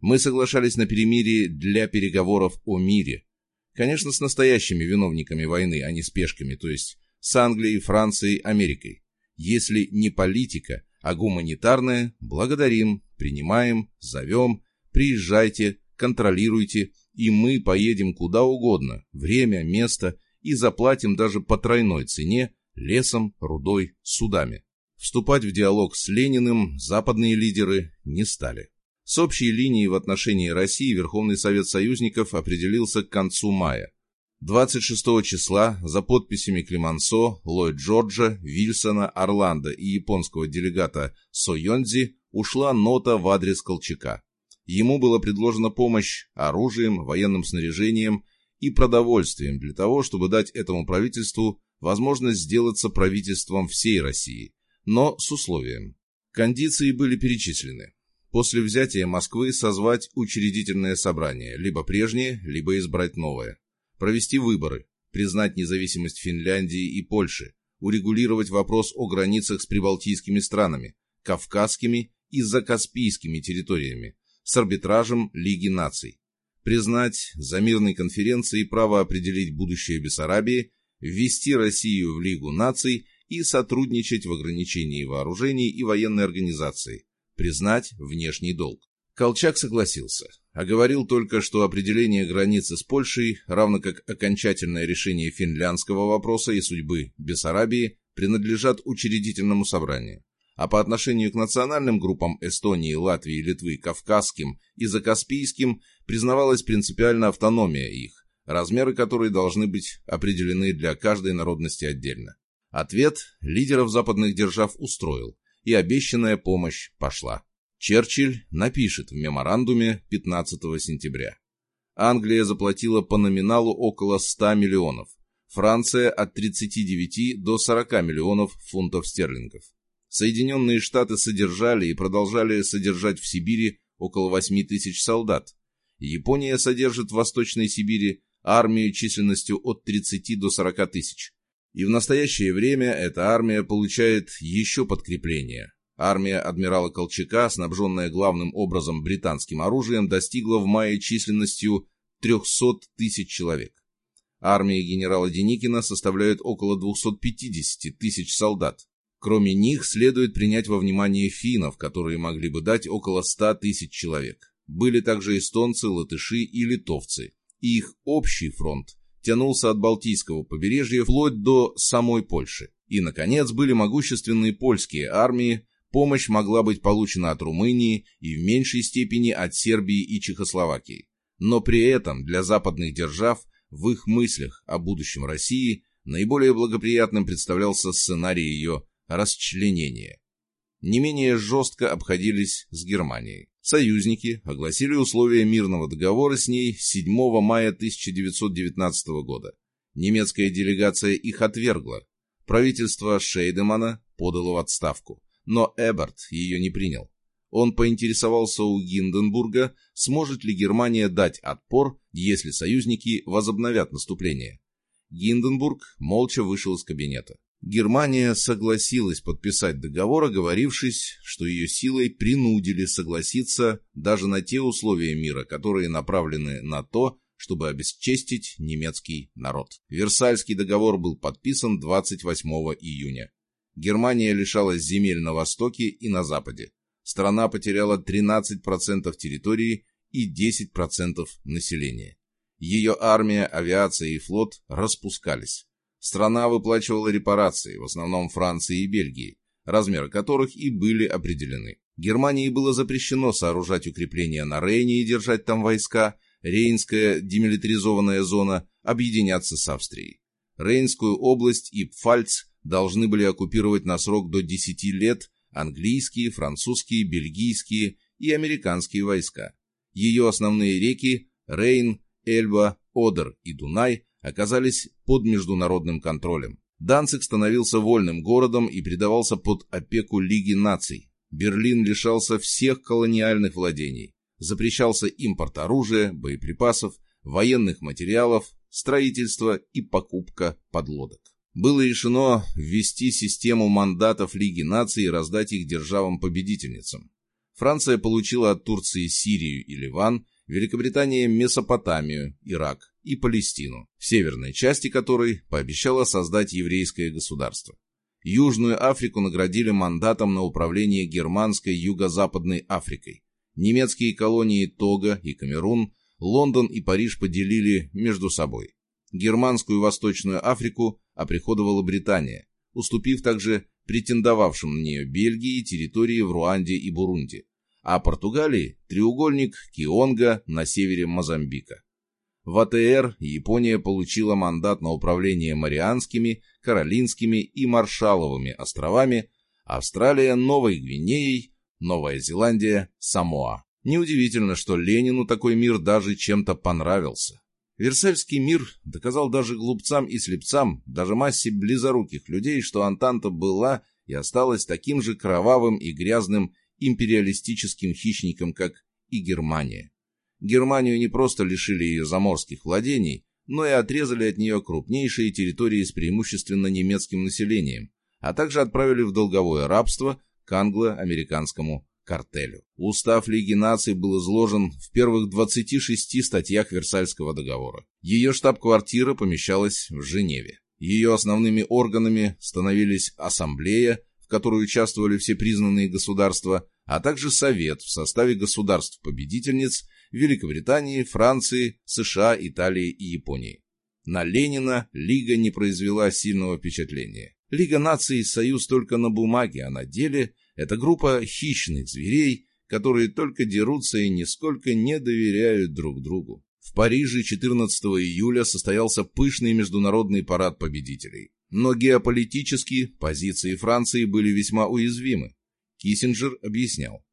Мы соглашались на перемирие для переговоров о мире. Конечно, с настоящими виновниками войны, а не с пешками, то есть с Англией, Францией, Америкой. Если не политика, а гуманитарная, благодарим, принимаем, зовем, приезжайте, контролируйте, и мы поедем куда угодно, время, место, и заплатим даже по тройной цене, лесом, рудой, судами. Вступать в диалог с Лениным западные лидеры не стали. С общей линией в отношении России Верховный Совет Союзников определился к концу мая. 26 числа за подписями Климансо, Ллойд Джорджа, Вильсона, Орландо и японского делегата Сойонзи ушла нота в адрес Колчака. Ему была предложена помощь оружием, военным снаряжением и продовольствием для того, чтобы дать этому правительству возможность сделаться правительством всей России, но с условием. Кондиции были перечислены после взятия Москвы созвать учредительное собрание, либо прежнее, либо избрать новое, провести выборы, признать независимость Финляндии и Польши, урегулировать вопрос о границах с прибалтийскими странами, кавказскими и закаспийскими территориями, с арбитражем Лиги наций, признать за мирной конференцией право определить будущее Бессарабии, ввести Россию в Лигу наций и сотрудничать в ограничении вооружений и военной организации, признать внешний долг. Колчак согласился, а говорил только, что определение границы с Польшей, равно как окончательное решение финляндского вопроса и судьбы Бессарабии, принадлежат учредительному собранию. А по отношению к национальным группам Эстонии, Латвии, Литвы, Кавказским и Закаспийским признавалась принципиальная автономия их, размеры которой должны быть определены для каждой народности отдельно. Ответ лидеров западных держав устроил и обещанная помощь пошла. Черчилль напишет в меморандуме 15 сентября. Англия заплатила по номиналу около 100 миллионов, Франция от 39 до 40 миллионов фунтов стерлингов. Соединенные Штаты содержали и продолжали содержать в Сибири около 8 тысяч солдат. Япония содержит в Восточной Сибири армию численностью от 30 до 40 тысяч. И в настоящее время эта армия получает еще подкрепление. Армия адмирала Колчака, снабженная главным образом британским оружием, достигла в мае численностью 300 тысяч человек. Армия генерала Деникина составляет около 250 тысяч солдат. Кроме них следует принять во внимание финнов, которые могли бы дать около 100 тысяч человек. Были также эстонцы, латыши и литовцы. И их общий фронт тянулся от Балтийского побережья вплоть до самой Польши. И, наконец, были могущественные польские армии, помощь могла быть получена от Румынии и в меньшей степени от Сербии и Чехословакии. Но при этом для западных держав в их мыслях о будущем России наиболее благоприятным представлялся сценарий ее расчленения. Не менее жестко обходились с Германией. Союзники огласили условия мирного договора с ней 7 мая 1919 года. Немецкая делегация их отвергла. Правительство Шейдемана подало в отставку, но Эберт ее не принял. Он поинтересовался у Гинденбурга, сможет ли Германия дать отпор, если союзники возобновят наступление. Гинденбург молча вышел из кабинета. Германия согласилась подписать договор, оговорившись, что ее силой принудили согласиться даже на те условия мира, которые направлены на то, чтобы обесчестить немецкий народ. Версальский договор был подписан 28 июня. Германия лишалась земель на востоке и на западе. Страна потеряла 13% территории и 10% населения. Ее армия, авиация и флот распускались. Страна выплачивала репарации, в основном Франции и Бельгии. размеры которых и были определены. Германии было запрещено сооружать укрепления на Рейне и держать там войска, Рейнская демилитаризованная зона объединяться с Австрией. Рейнскую область и Пфальц должны были оккупировать на срок до 10 лет английские, французские, бельгийские и американские войска. Ее основные реки Рейн, Эльба, Одер и Дунай оказались под международным контролем. Данциг становился вольным городом и передавался под опеку Лиги наций. Берлин лишался всех колониальных владений. Запрещался импорт оружия, боеприпасов, военных материалов, строительство и покупка подлодок. Было решено ввести систему мандатов Лиги наций и раздать их державам-победительницам. Франция получила от Турции Сирию и Ливан, Великобритания – Месопотамию, Ирак и Палестину, в северной части которой пообещала создать еврейское государство. Южную Африку наградили мандатом на управление германской юго-западной Африкой. Немецкие колонии Тога и Камерун, Лондон и Париж поделили между собой. Германскую Восточную Африку оприходовала Британия, уступив также претендовавшим на нее Бельгии территории в Руанде и Бурунди а Португалии – треугольник Кионга на севере Мозамбика. В АТР Япония получила мандат на управление Марианскими, Каролинскими и Маршалловыми островами, Австралия – Новой Гвинеей, Новая Зеландия – Самоа. Неудивительно, что Ленину такой мир даже чем-то понравился. Версальский мир доказал даже глупцам и слепцам, даже массе близоруких людей, что Антанта была и осталась таким же кровавым и грязным империалистическим хищником, как и Германия. Германию не просто лишили ее заморских владений, но и отрезали от нее крупнейшие территории с преимущественно немецким населением, а также отправили в долговое рабство к англо-американскому картелю. Устав Лиги наций был изложен в первых 26 статьях Версальского договора. Ее штаб-квартира помещалась в Женеве. Ее основными органами становились Ассамблея, которой участвовали все признанные государства, а также Совет в составе государств-победительниц Великобритании, Франции, США, Италии и Японии. На Ленина Лига не произвела сильного впечатления. Лига наций – союз только на бумаге, а на деле – это группа хищных зверей, которые только дерутся и нисколько не доверяют друг другу. В Париже 14 июля состоялся пышный международный парад победителей. Но геополитически позиции Франции были весьма уязвимы. Киссинджер объяснял.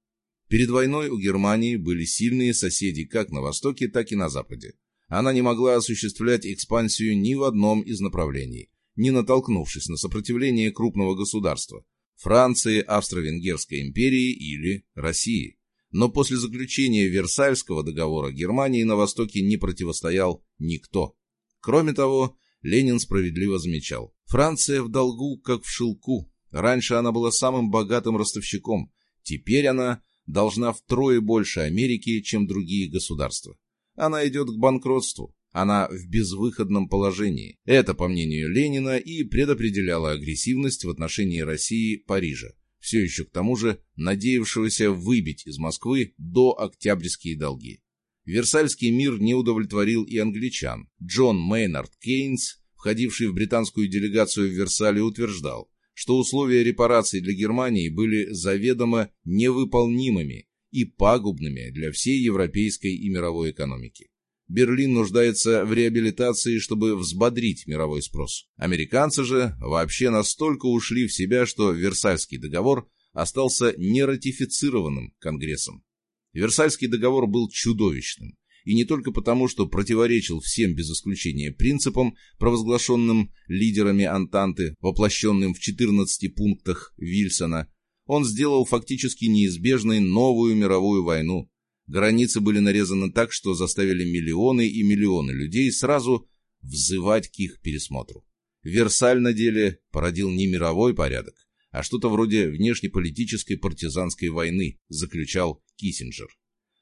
Перед войной у Германии были сильные соседи как на Востоке, так и на Западе. Она не могла осуществлять экспансию ни в одном из направлений, не натолкнувшись на сопротивление крупного государства – Франции, Австро-Венгерской империи или России. Но после заключения Версальского договора Германии на Востоке не противостоял никто. Кроме того, Ленин справедливо замечал. Франция в долгу, как в шелку. Раньше она была самым богатым ростовщиком. Теперь она должна втрое больше Америки, чем другие государства. Она идет к банкротству. Она в безвыходном положении. Это, по мнению Ленина, и предопределяло агрессивность в отношении России Парижа, все еще к тому же надеявшегося выбить из Москвы до октябрьские долги. Версальский мир не удовлетворил и англичан. Джон Мейнард Кейнс, входивший в британскую делегацию в Версале, утверждал, что условия репараций для Германии были заведомо невыполнимыми и пагубными для всей европейской и мировой экономики. Берлин нуждается в реабилитации, чтобы взбодрить мировой спрос. Американцы же вообще настолько ушли в себя, что Версальский договор остался нератифицированным Конгрессом. Версальский договор был чудовищным. И не только потому, что противоречил всем без исключения принципам, провозглашенным лидерами Антанты, воплощенным в 14 пунктах Вильсона, он сделал фактически неизбежной новую мировую войну. Границы были нарезаны так, что заставили миллионы и миллионы людей сразу взывать к их пересмотру. Версаль на деле породил не мировой порядок, а что-то вроде внешнеполитической партизанской войны, заключал Киссинджер.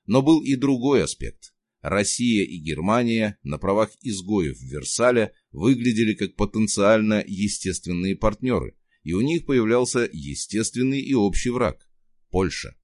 Но был и другой аспект. Россия и Германия на правах изгоев в Версале выглядели как потенциально естественные партнеры, и у них появлялся естественный и общий враг – Польша.